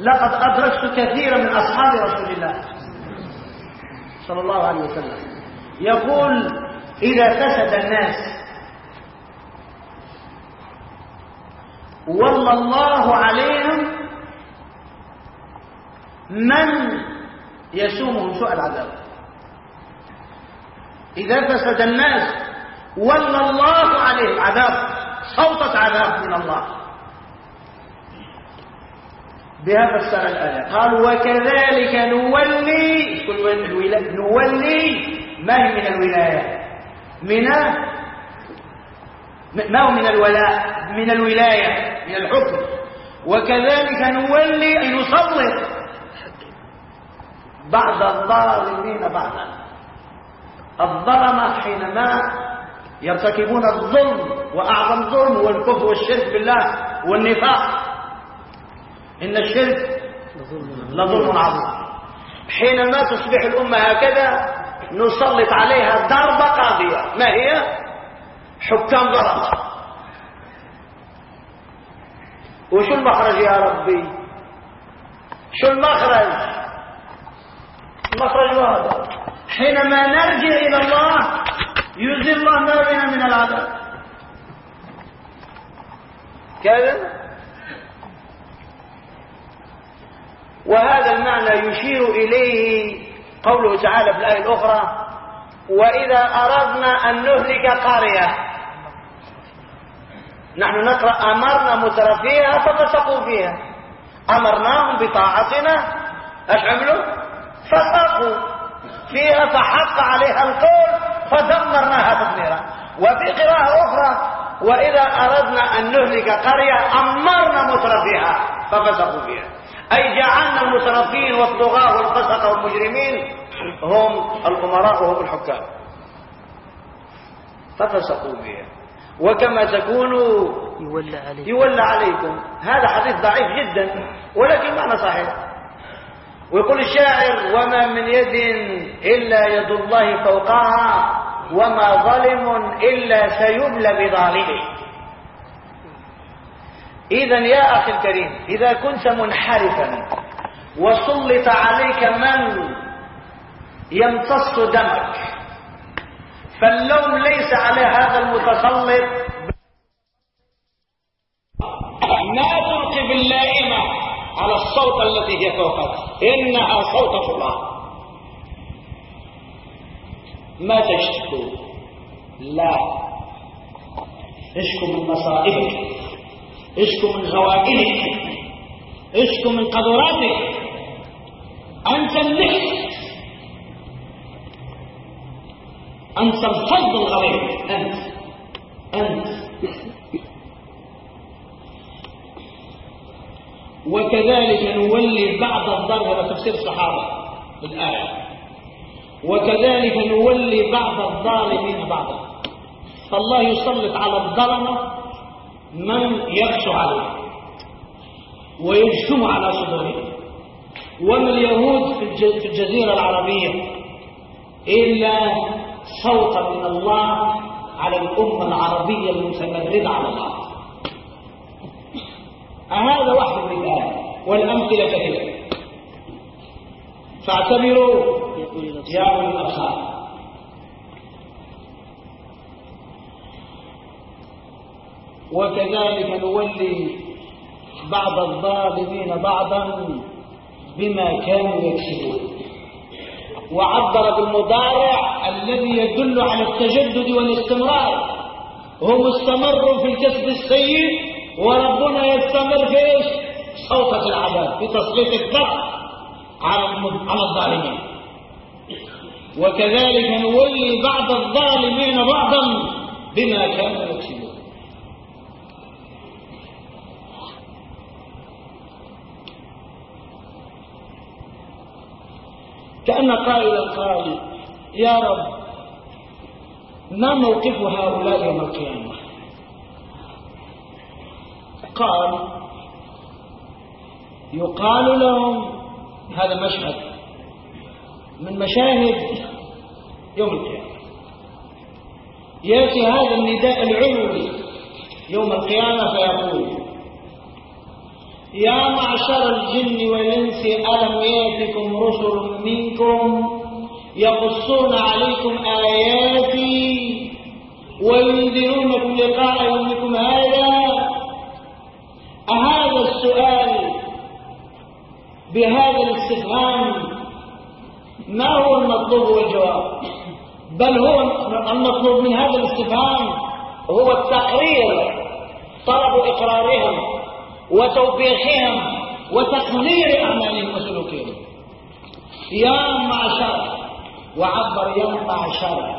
لقد أدركت كثيرا من أصحاب رسول الله صلى الله عليه وسلم. يقول إذا فسد الناس والله الله عليهم من يسومهم سوء العذاب. إذا فسد الناس ولى الله عليه عذاب صوتة عذاب من الله. بهذا فسر الآية. قال وكذلك نولي نولي ما هي من الولاية؟ من ما هو من الولاء؟ من الولاية من الحكم. وكذلك نولي أن نسلط بعض الظالمين بعضا. الظلمة حينما يرتكبون الظلم وأعظم ظلم هو الكفر والشرك بالله والنفاق. إن الشرك لظلم عظيم. حينما تصبح الأمة هكذا نسلط عليها ضربة قاضية. ما هي؟ حكام ظلمة وشو المخرج يا ربي؟ شو المخرج؟ المخرج هذا حينما نرجع إلى الله يزيل الله ما بنا من العذاب. كذا؟ وهذا المعنى يشير إليه قوله تعالى في الآية الأخرى وإذا أردنا أن نهلك قرية. نحن نقرأ أمرنا مترفيها ففسقوا فيها. أمرناهم بطاعتنا إيش عملوا فسقوا. فيها فحق عليها القول فدمرناها تدميرا. وفي قراءة أخرى وإذا أردنا أن نهلك قرية أمرنا مترفيها ففسقوا فيها. أي جعلنا المترفين والطغاة والفسق والمجرمين هم الأمراء وهم الحكام. ففسقوا بها وكما تكونوا يولى عليكم, يولى عليكم. هذا حديث ضعيف جدا ولكن معنى صحيح. ويقول الشاعر وما من يد إلا يد الله فوقها وما ظلم إلا سيبلى بظالمه. إذا يا أخي الكريم إذا كنت منحرفا وسلط عليك من يمتص دمك فاللوم ليس على هذا المتسلط. تلقي باللائمة. على الصوت التي هي فوقك إنها صوت الله. ما تشتكوا لا. اشكوا من مصائبك. اشكو من غوائلك اشكو من قدراتك أنت النحس أنت الفضل الغريب أنت. أنت. وكذلك نولي بعض الضرب هذا تفسير الصحابة الآية وكذلك نولي بعض الظالمين بعضا. فالله يسلط على الظلمة من يخشى عليه ويجتم على صدره وما اليهود في الجزيرة العربية إلا صوتا من الله على الأمة العربية المتمردة على الله. هذا واحد الآية والأمثلة كثيرة فاعتبروا يا أولي الأبصار. وكذلك نولي بعض الظالمين بعضا بما كانوا يكسبون. وعبر بالمضارع الذي يدل على التجدد والاستمرار. هم استمروا في الكسب السيء وربنا يستمر في إيش؟ صوتة العذاب في تسليط الضغط على الظالمين. وكذلك نولي بعض الظالمين بعضا بما كانوا يكسبون. كأن قائلا قال يا رب ما موقف هؤلاء يوم القيامة؟ قال يقال لهم هذا مشهد من مشاهد يوم القيامة. يأتي هذا النداء العلوي يوم القيامة فيقول يا معشر الجن والإنس ألم يأتكم رسل منكم يقصون عليكم آياتي وينذرونكم لقاء يومكم هذا أهذا السؤال بهذا الاستفهام. ما هو المطلوب والجواب؟ بل هو المطلوب من هذا الاستفهام هو التقرير طلب إقرارهم وتوبيخهم وتقدير أعمالهم وسلوكهم. يا معشر وعبر يا معشر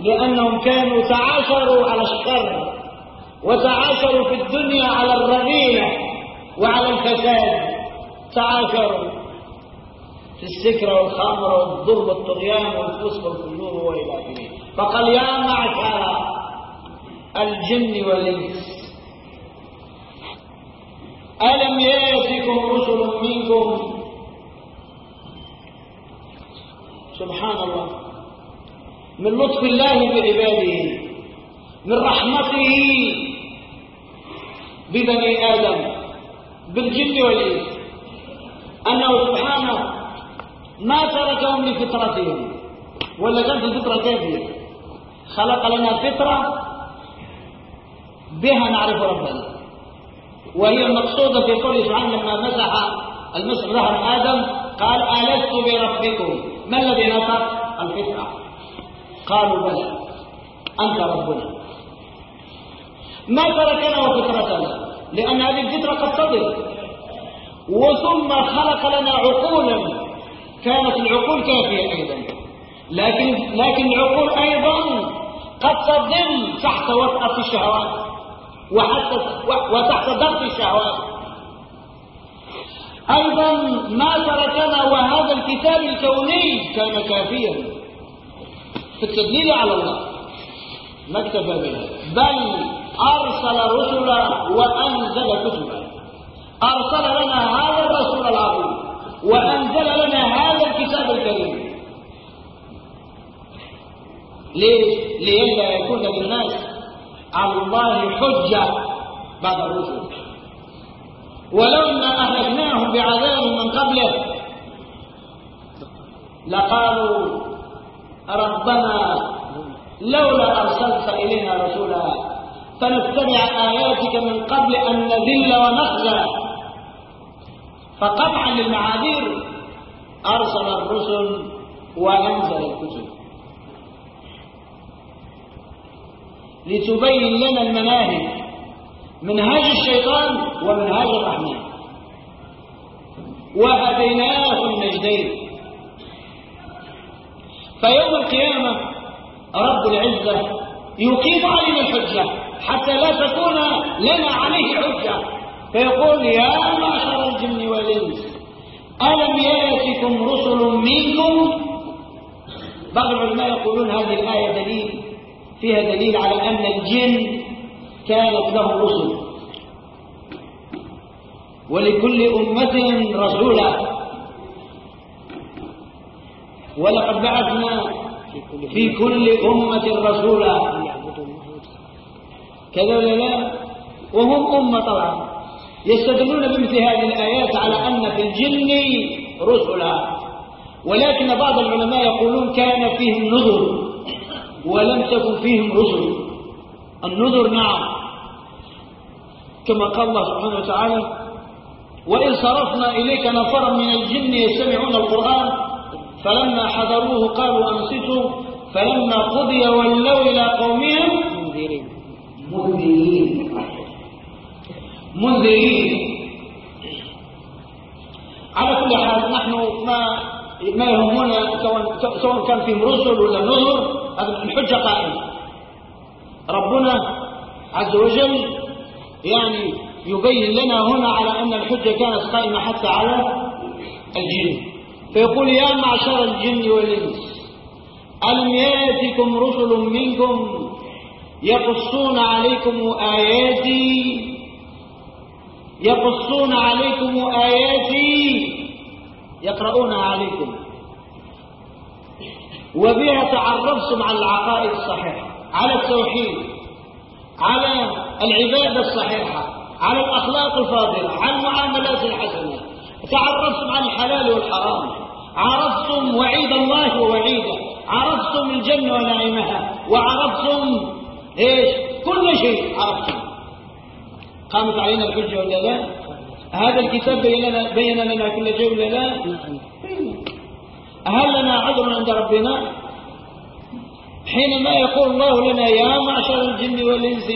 لأنهم كانوا تعاشروا على الشر. وتعاشروا في الدنيا على الرذيلة وعلى الفساد. تعاشروا في السكر والخمر والظلم والطغيان والفسق والفجور وإلى آخره. فقال يا معشر الجن والإنس ألم يأتكم رسل منكم؟ سبحان الله. من لطف الله بعباده من رحمته ببني آدم بالجن والإنس. أنه سبحانه ما تركهم لفطرتهم ولا كانت الفطرة كافية خلق لنا فطرة بها نعرف ربنا. وهي المقصودة في قوله سبحانه لما مسح المسح ظهر آدم قال ألست بربكم؟ ما الذي نطق الفطرة؟ قالوا بلى أنت ربنا. ما تركنا وفطرتنا لأن هذه الفطرة قد تضل وثم خلق لنا عقولا. كانت العقول كافية أيضا. لكن لكن العقول أيضا قد تضل تحت وطأة الشهوات. وحتى وتحت ضغط الشهوات. أيضا ما تركنا وهذا الكتاب الكوني كان كافيا. في التدليل على الله. ما اكتفى بها بل أرسل رسلا وأنزل كتبا. أرسل لنا هذا الرسول العظيم وأنزل لنا هذا الكتاب الكريم. ليش؟ لئلا يكون للناس على الله حجة بعد الرسل. ولو أن أهلكناهم بعذاب من قبله لقالوا ربنا لولا أرسلت إلينا رسولا فنتبع آياتك من قبل أن نذل ونخزى. فقطعا للمعاذير أرسل الرسل وأنزل الكتب. لتبين لنا المناهج منهاج الشيطان ومنهاج الرحمن. وهديناه النجدين فيوم القيامة رب العزة يقيم علينا الحجة. حتى لا تكون لنا عليه حجة. فيقول يا معشر الجن والإنس ألم يأتكم رسل منكم؟ بعض العلماء يقولون هذه الآية دليل فيها دليل على أن الجن كانت له رسل. ولكل أمة رسولا. ولقد بعثنا في كل أمة رسولا. كذا ولا لا؟ وهم أمة طبعا. يستدلون بمثل هذه الآيات على أن في الجن رسلا ولكن بعض العلماء يقولون كان فيهم نذر ولم تكن فيهم رسل. النذر نعم. كما قال الله سبحانه وتعالى وإن صرفنا إليك نفرا من الجن يستمعون القرآن فلما حضروه قالوا أنصتوا فلما قضي ولوا إلى قومهم منذرين. منذرين. منذرين. على كل حال نحن ما ما يهمنا سواء كان فيهم رسل ولا نذر الحجة قائمة. ربنا عز وجل يعني يبين لنا هنا على أن الحجة كانت قائمة حتى على الجن. فيقول يا معشر الجن والإنس ألم يأتكم رسل منكم يقصون عليكم آياتي. يقصون عليكم آياتي. يقرؤونها عليكم. وبها تعرفتم على العقائد الصحيحة على التوحيد على العبادة الصحيحة على الأخلاق الفاضلة على المعاملات الحسنة. تعرفتم على الحلال والحرام. عرفتم وعيد الله ووعيده. عرفتم الجنة ونعيمها. وعرفتم إيش؟ كل شيء. عرفتم قامت علينا الحجة ولا لا؟ هذا الكتاب بين لنا, بين لنا كل شيء ولا لا؟ هل لنا عذر عند ربنا؟ حينما يقول الله لنا يا معشر الجن والإنس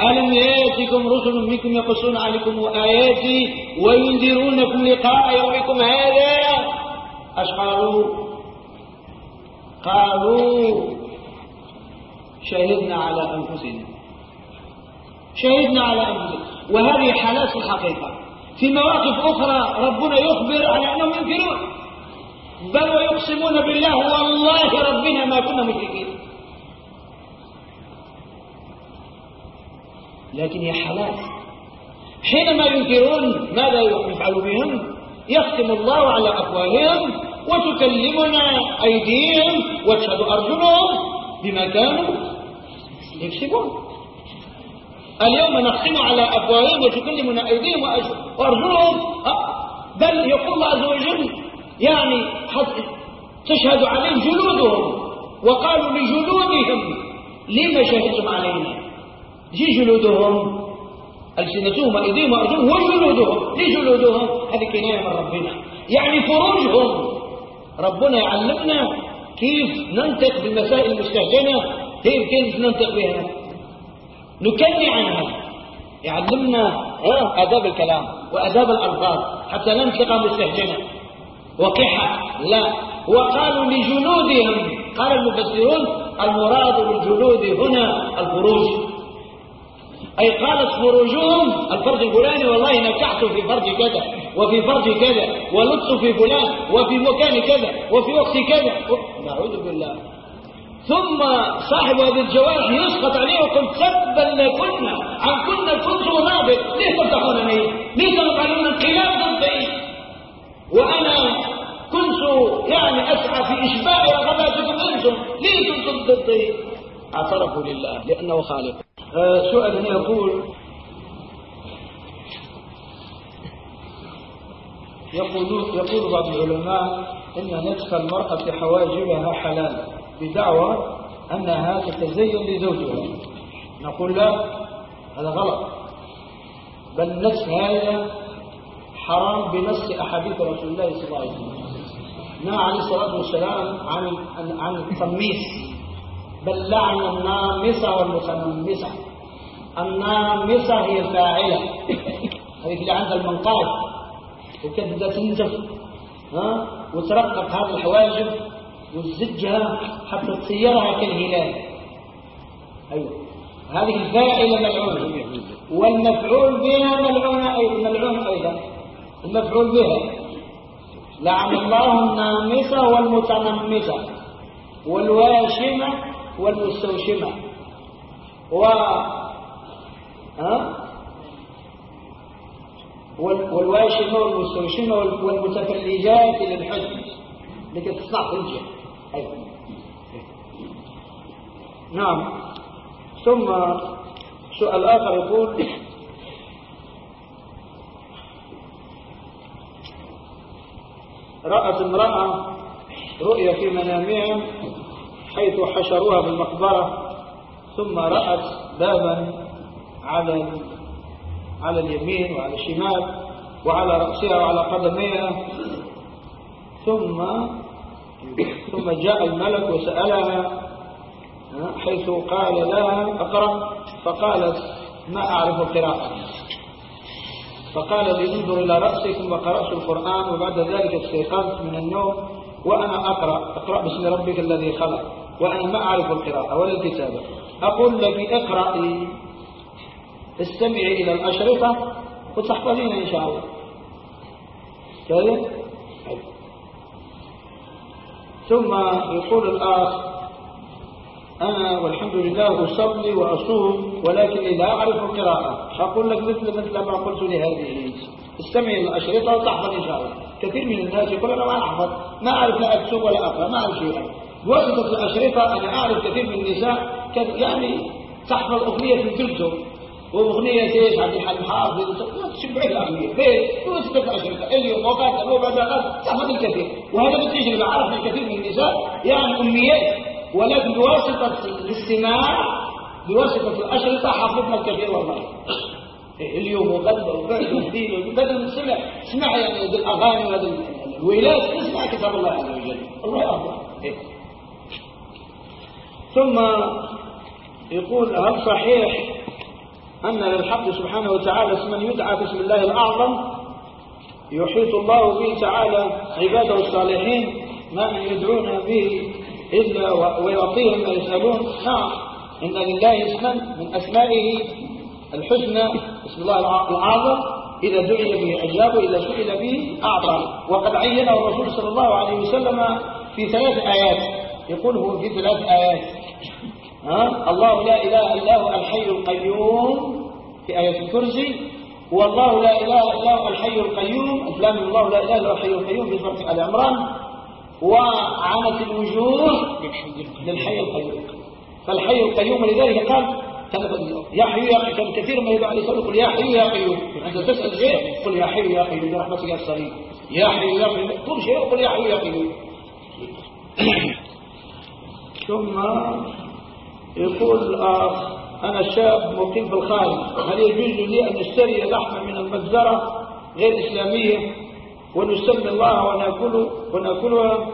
ألم يأتكم رسل منكم يقصون عليكم آياتي وينذرونكم لقاء يومكم هذا؟ أش قالوا قالوا شهدنا على أنفسنا. شهدنا على أنفسنا. وهذه حالات في الحقيقة. في مواقف أخرى ربنا يخبر على أنهم ينكرون بل ويقسمون بالله والله ربنا ما كنا مشركين. لكن هي حلال حينما ينكرون ماذا يفعل بهم؟ يختم الله على أفواههم وتكلمنا أيديهم وتشهد أرجلهم بما كانوا يكسبون. اليوم نختم على أفواههم وتكلمنا أيديهم وأرجلهم. بل يقول الله عز وجل يعني تشهد عليهم جلودهم. وقالوا لجلودهم لما شهدتم علينا؟ جي جلودهم؟ ألسنتهم وأيديهم وأرجلهم وجلودهم ليه جلودهم. هذه كناية من ربنا. يعني فروجهم. ربنا يعلمنا كيف ننطق بالمسائل المستهجنة كيف كيف ننطق بها؟ نكني عنها. يعلمنا آداب الكلام وآداب الألفاظ حتى لا ننطق مستهجنة وقحة. لا. وقالوا لجلودهم قال المفسرون المراد بالجلود هنا الفروج أي قالت فروجهم الفرج الفلاني والله نكحت في فرج كذا. وفي فرج كذا ولطت في فلان وفي مكان كذا وفي وقت كذا. نعوذ بالله. ثم صاحب هذه الجوارح يسقط عليه وقل تبا لكنا عن كنا كنت نابت ليه تفتحونني ليه تفعلون انقلاب ضدي وأنا كنت يعني أسعى في إشباع رغباتكم أنتم. ليه كنتم ضدي اعترفوا لله لأنه خالق. آه، سؤال هنا يقول يقول يقول بعض العلماء إن نتف المرأة حواجبها حلال بدعوى أنها تتزين لزوجها نقول لا هذا غلط. بل نتف هذا حرام بنص أحاديث رسول الله صلى الله عليه وسلم. نهى عليه الصلاة والسلام عن عن التمييز. بل لعن النامصة والمتنمصة. النامصة هي الفاعلة. هذه عندها وكتبدا تنزف ها؟ وترقق هذه الحواجب وتزجها حتى تصيرها كالهلال أيوه. هذه الفاعلة ملعونة. والمفعول بها ملعونة أيضا ملعون أيضا. المفعول بها. لعن الله النامصة والمتنمصة والواشمة والمستوشمة. و ها؟ والواشمة والمستوشمة والمتفلجات للحزن لكي تصنع فلجة أيضا نعم. ثم سؤال آخر يقول رأت امرأة رؤيا في منامها حيث حشروها في المقبرة ثم رأت بابا على على اليمين وعلى الشمال وعلى رأسها وعلى قدميها. ثم ثم جاء الملك وسألها حيث قال لها اقرأ. فقالت ما أعرف القراءة فقال لي انظر إلى رأسي ثم قرأت القرآن وبعد ذلك استيقظت من النوم وأنا أقرأ. أقرأ باسم ربك الذي خلق. وأنا ما أعرف القراءة ولا الكتابة. أقول لك اقرأي. استمعي إلى الأشرطة وتحفظين إن شاء الله. كذا ثم يقول الآخ أنا والحمد لله أصلي وأصوم ولكني لا أعرف القراءة. أقول لك مثل مثل ما قلت لهذه استمعي إلى الأشرطة وتحفظ إن شاء الله. كثير من الناس يقول أنا ما أحفظ ما أعرف لا أكتب ولا أقرأ ما أعرف شيئا. بواسطة الأشرطة أنا أعرف كثير من النساء يعني تحفظ أغنية في تلته وأغنية إيش عبد الحليم حافظ تشبع الأغنية. ليه؟ بواسطة الأشرطة اليوم وقت وبعد غد تحفظ الكثير. وهذا بالتجربة عرفنا كثير من النساء يعني أمنيات ولكن بواسطة الاستماع بواسطة الأشرطة حفظنا الكثير والله. اليوم وغد وبعد وبدين بدل نسمع سمع يعني الأغاني وهذا الويلات اسمع كتاب الله عز وجل. الله أكبر. ثم يقول هل صحيح أن للحق سبحانه وتعالى اسما يدعى باسم الله الأعظم يحيط الله به تعالى عباده الصالحين ما يدعون به إلا ويعطيهم ما يسألون. نعم إن لله اسما من أسمائه الحسنى اسم الله الأعظم. إذا دعي به أجاب إذا سئل به أعطى. وقد عينه الرسول صلى الله عليه وسلم في ثلاث آيات يقول هو في ثلاث آيات. ها؟ الله لا إله إلا هو الحي القيوم. في آية الكرسي والله لا إله إلا هو الحي القيوم. أفلام الله لا إله إلا هو الحي القيوم. في سورة آل عمران وعنت الوجوه للحي القيوم. فالحي القيوم لذلك قال يا حي يا قيوم كثير ما يدعو عليه يقول يا حي يا قيوم. عند تسأل شيء قل يا حي يا قيوم. برحمتك يا الصليب يا حي يا قيوم. كل شيء قل يا حي يا قيوم. ثم يقول الآخ أنا شاب مقيم الخارج هل يجوز لي أن أشتري لحما من المجزرة غير إسلامية ونسمي الله ونأكله ونأكلها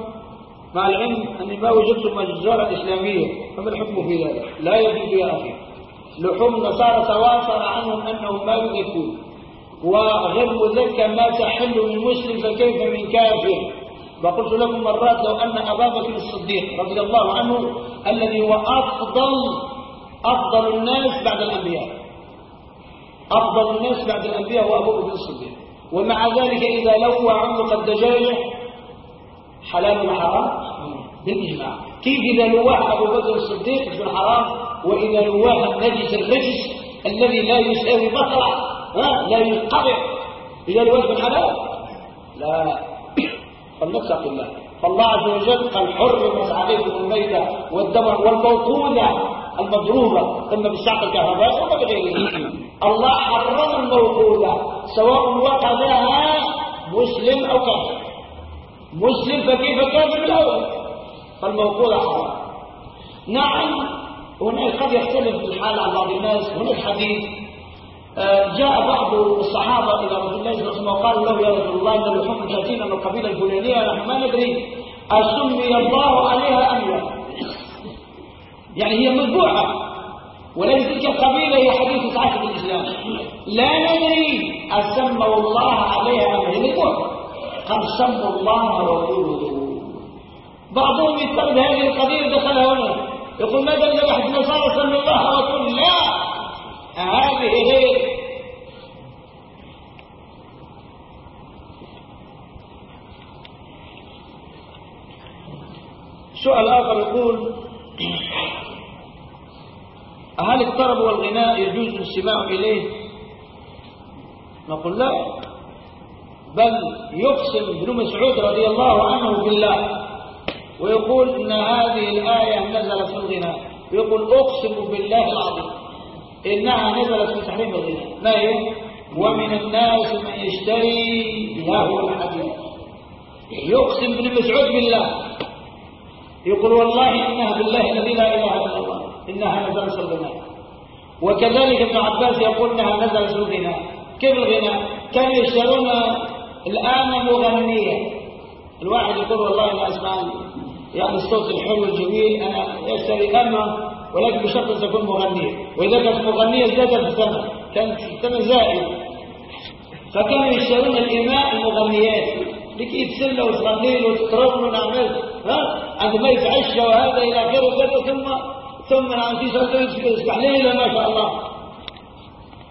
مع العلم أني ما وجدت مجزرة إسلامية؟ فما الحكم في ذلك؟ لا يجوز يا أخي. لحوم النصارى تواتر عنهم أنهم ما يذكون وغير مذكى ما تحل من مسلم فكيف من كافر؟ وقلت لكم مرات لو أن أبا بكر الصديق رضي الله عنه الذي هو أفضل أفضل الناس بعد الأنبياء. أفضل الناس بعد الأنبياء هو أبو بكر الصديق. ومع ذلك إذا لوى عنق الدجاجة حلال ولا حرام؟ بالإجماع. كيف إذا لواه أبو بكر الصديق في الحرام؟ وإذا لواه النجس الرجس الذي لا يساوي بصرة لا ينقطع. إذا لواه في الحلال؟ لا. فلنتق الله فالله عز وجل قال حرمت عليكم الميتة والدم والموقودة المضروبة إما بالساعة الكهرباء ولا بغيرها الله حرم الموقودة سواء وقدها مسلم أو كافر. مسلم فكيف كافر الأول فالموقودة حرام. نعم هناك قد يختلف الحال عن بعض الناس هناك حديث جاء بعض الصحابة إلى رسول الله صلى الله عليه وسلم وقال له يا رسول الله إن لحوم تأتينا من القبيلة الفلانية نحن ما ندري أسمي الله عليها أم لا. يعني هي مذبوحة ولكن تلك القبيلة هي حديث في الإسلام. لا ندري أسموا الله عليها أم مذبوحة قد سموا الله ورسوله. بعضهم يتخذ هذه القبيلة دخلها هنا. يقول ماذا إذا واحد نصارى سمى الله ورسوله. لا! هذه سؤال آخر يقول هل الطرب والغناء يجوز الاستماع إليه؟ نقول لا بل يقسم ابن مسعود رضي الله عنه بالله ويقول إن هذه الآية نزلت في الغناء ويقول أقسم بالله العظيم. إنها نزلت في تحريم الغناء ما هي؟ ومن الناس من يشتري له الحديث. يقسم ابن مسعود بالله. يقول والله إنها بالله الذي لا إله إلا الله. إنها نزلت في الغناء وكذلك ابن عباس يقول إنها نزلت في الغناء كيف الغناء كانوا يشترون الآن مغنية. الواحد يقول والله أنا أسمع يعني الصوت الحلو الجميل أنا أشتري أما ولكن بشرط أن تكون مغنية. وإذا كانت مغنية زادت الثمن. كانت الثمن زائد. فكانوا يشترون الإماء المغنيات. لكي يتسلوا وتغني وتطربوا ونعمل ها؟ عندما يتعشى وهذا إلى آخره ثم ثم عن في صلاة يصبح ليلة ما شاء الله.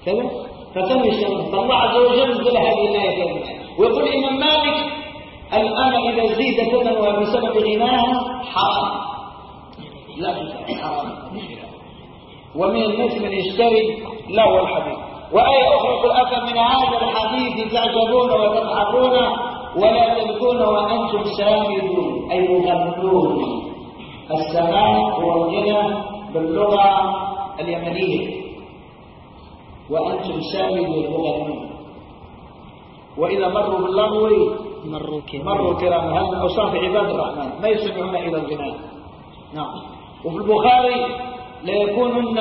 كذا فكانوا يشترون. فالله عز وجل نزل هذه الآية ويقول إمام مالك الآن إذا زيد ثمنها بسبب غناها حرام. لا حرام ومن الناس من يشتري له الحديث. وآية أخرى يقول أفمن من هذا الحديث تعجبون وتضحكون ولا تبكون وأنتم سامدون أي مغنون السماع هو الغنى باللغة اليمنية. وأنتم سامدون مغنون وإذا مروا باللغو مروا كرام مروا كرام هذا من أوصاف عباد الرحمن ما يسمعون إلى الغناء. نعم. وفي البخاري ليكونن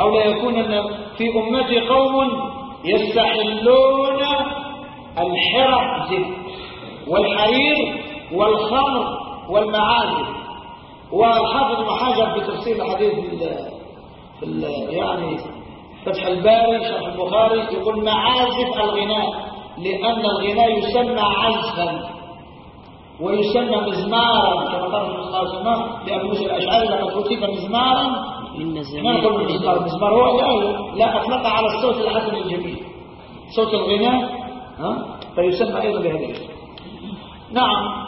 أو ليكونن في أمتي قوم يستحلون الحرى زين والحرير والخمر والمعازف. والحافظ ابن حجر في تفسير الحديث يعني فتح الباري شرح البخاري يقول معازف الغناء لأن الغناء يسمى عزفا. ويسمى مزمارا كما قال النبي صلى الله عليه وسلم لأبي موسى الأشعري لقد كتب مزمارا من ما نقول المزمار المزمار هو لا, لا أطلق على الصوت الحسن الجميل. صوت الغناء ها؟ فيسمى أيضا بهذه الاسم. نعم.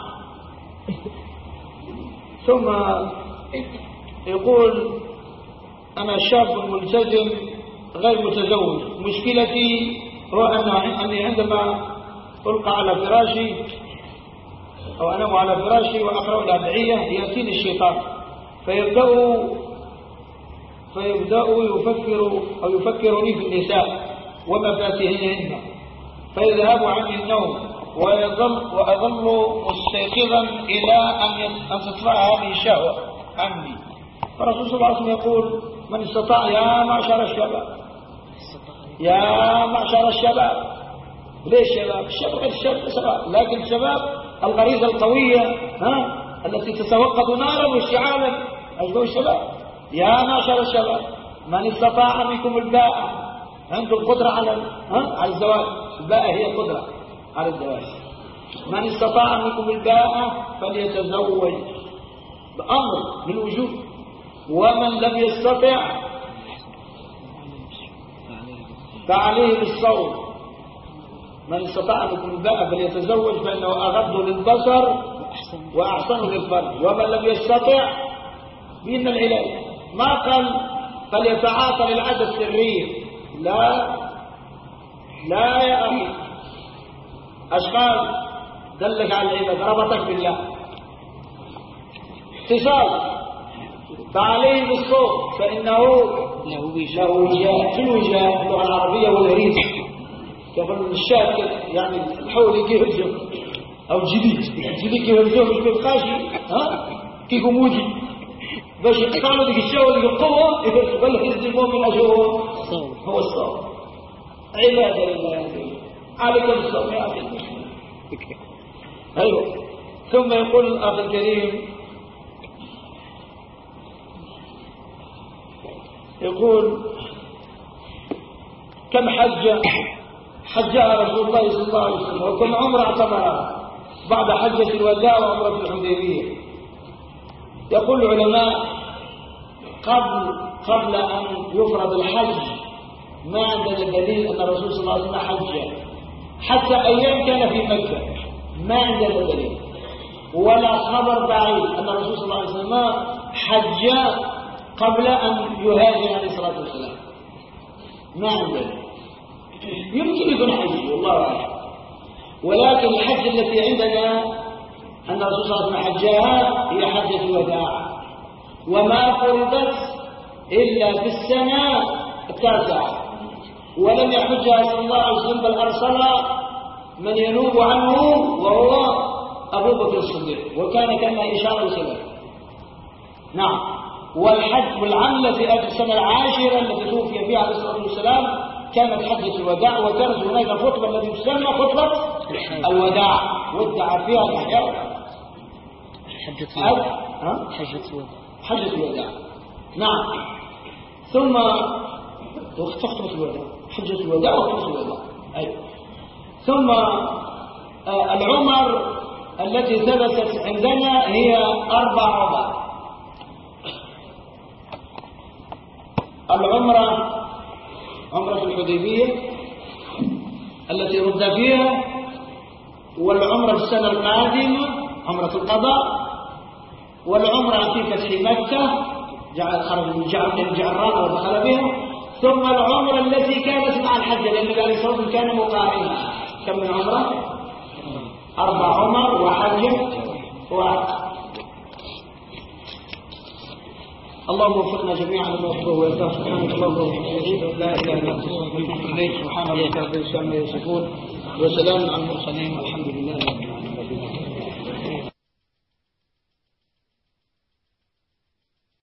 ثم يقول أنا شاب ملتزم غير متزوج. مشكلتي هو أني عندما ألقى على فراشي أو أنام على فراشي وأقرأ الأدعية يأتيني الشيطان. فيبدأ فيبدأ يفكر أو يفكرني في النساء ومفاتيحهن. فيذهب عني النوم ويظل وأظل مستيقظا إلى أن أن تطلع هذه الشهوة عني فالرسول صلى الله عليه وسلم يقول من استطاع يا معشر الشباب. يا معشر الشباب. ليش شباب؟ الشباب الشباب شباب لكن الشباب الغريزة القوية ها؟ التي تتوقد نارا واشتعالا أشبه الشباب. يا معشر الشباب من استطاع منكم الباء؟ عنده القدرة على ها؟ على الزواج. الباء هي قدرة على الزواج. من استطاع منكم الباء فليتزوج. بأمر بالوجود ومن لم يستطع فعليه بالصوم من استطاع منكم الباء فليتزوج فإنه أغض للبصر وأحسن. للفرج. ومن لم يستطع بإن العلاج. ما قال فليتعاطى للعادة السرية لا لا يا أخي. أشغال دلك على العباد. ربطك بالله. اتصال. فعليه بالصوت. فإنه له وجاه في الوجاه اللغة العربية والهريس يقول الشاب يعني الحول كيف الجو أو جديد جديد كيف الجو مش بيبقاش. ها؟ كيف موجي باش يقطعوا ديك الشهوة ديك القوة يقول لك يزد المؤمن أجره هو. الصوم عبادة لله. عليك بالصوم يا أخي أيوه. ثم يقول الأخ الكريم يقول كم حج حجها رسول الله صلى الله عليه وسلم وكم عمرة اعتمرها بعد حجة الوداع وعمرة الحديبية. يقول العلماء قبل قبل أن يفرض الحج ما عندنا دليل أن الرسول صلى الله عليه وسلم حج. حتى أيام كان في مكة. ما عندنا دليل. ولا خبر بعيد أن الرسول صلى الله عليه وسلم حج قبل أن يهاجر عليه الصلاة والسلام. ما عندنا يمكن يكون حج والله أعلم. ولكن الحج التي عندنا أن الرسول صلى الله عليه وسلم هي حجة الوداع. وما فرضت إلا في السنة التاسعة. ولم يحجها صلى الله عليه وسلم بل أرسل من ينوب عنه وهو أبو بكر الصديق. وكان كما إشارة سبب نعم. والحج والعملة في السنة العاشرة التي توفي فيها عليه الصلاة والسلام كانت حجة الوداع وكانت هناك خطبة التي تسمى خطبة الوداع. ودع فيها الأحياء حجة ها؟ حجة الوداع. حجة الوداع. نعم. ثم خطبة الوداع. حجة الوداع وخطبة الوداع. أي. ثم آه العمر التي ثبتت عندنا هي أربع عمر العمرة عمرة الحديبية التي رد فيها والعمرة السنة القادمة عمرة القضاء والعمرة في فتح مكة جعل خرج من الجعران ودخل بها ثم العمرة التي كانت مع الحج لأن النبي عليه الصلاة كان مقارنا كم من عمرة؟ أربع عمر وحج واحد اللهم وفقنا جميعا لما يحبه ويرضاه سبحانك اللهم وبحمدك لا اله الا انت استغفرك اليك سبحان ربك رب العزه عما يصفون وسلام على المرسلين والحمد لله رب العالمين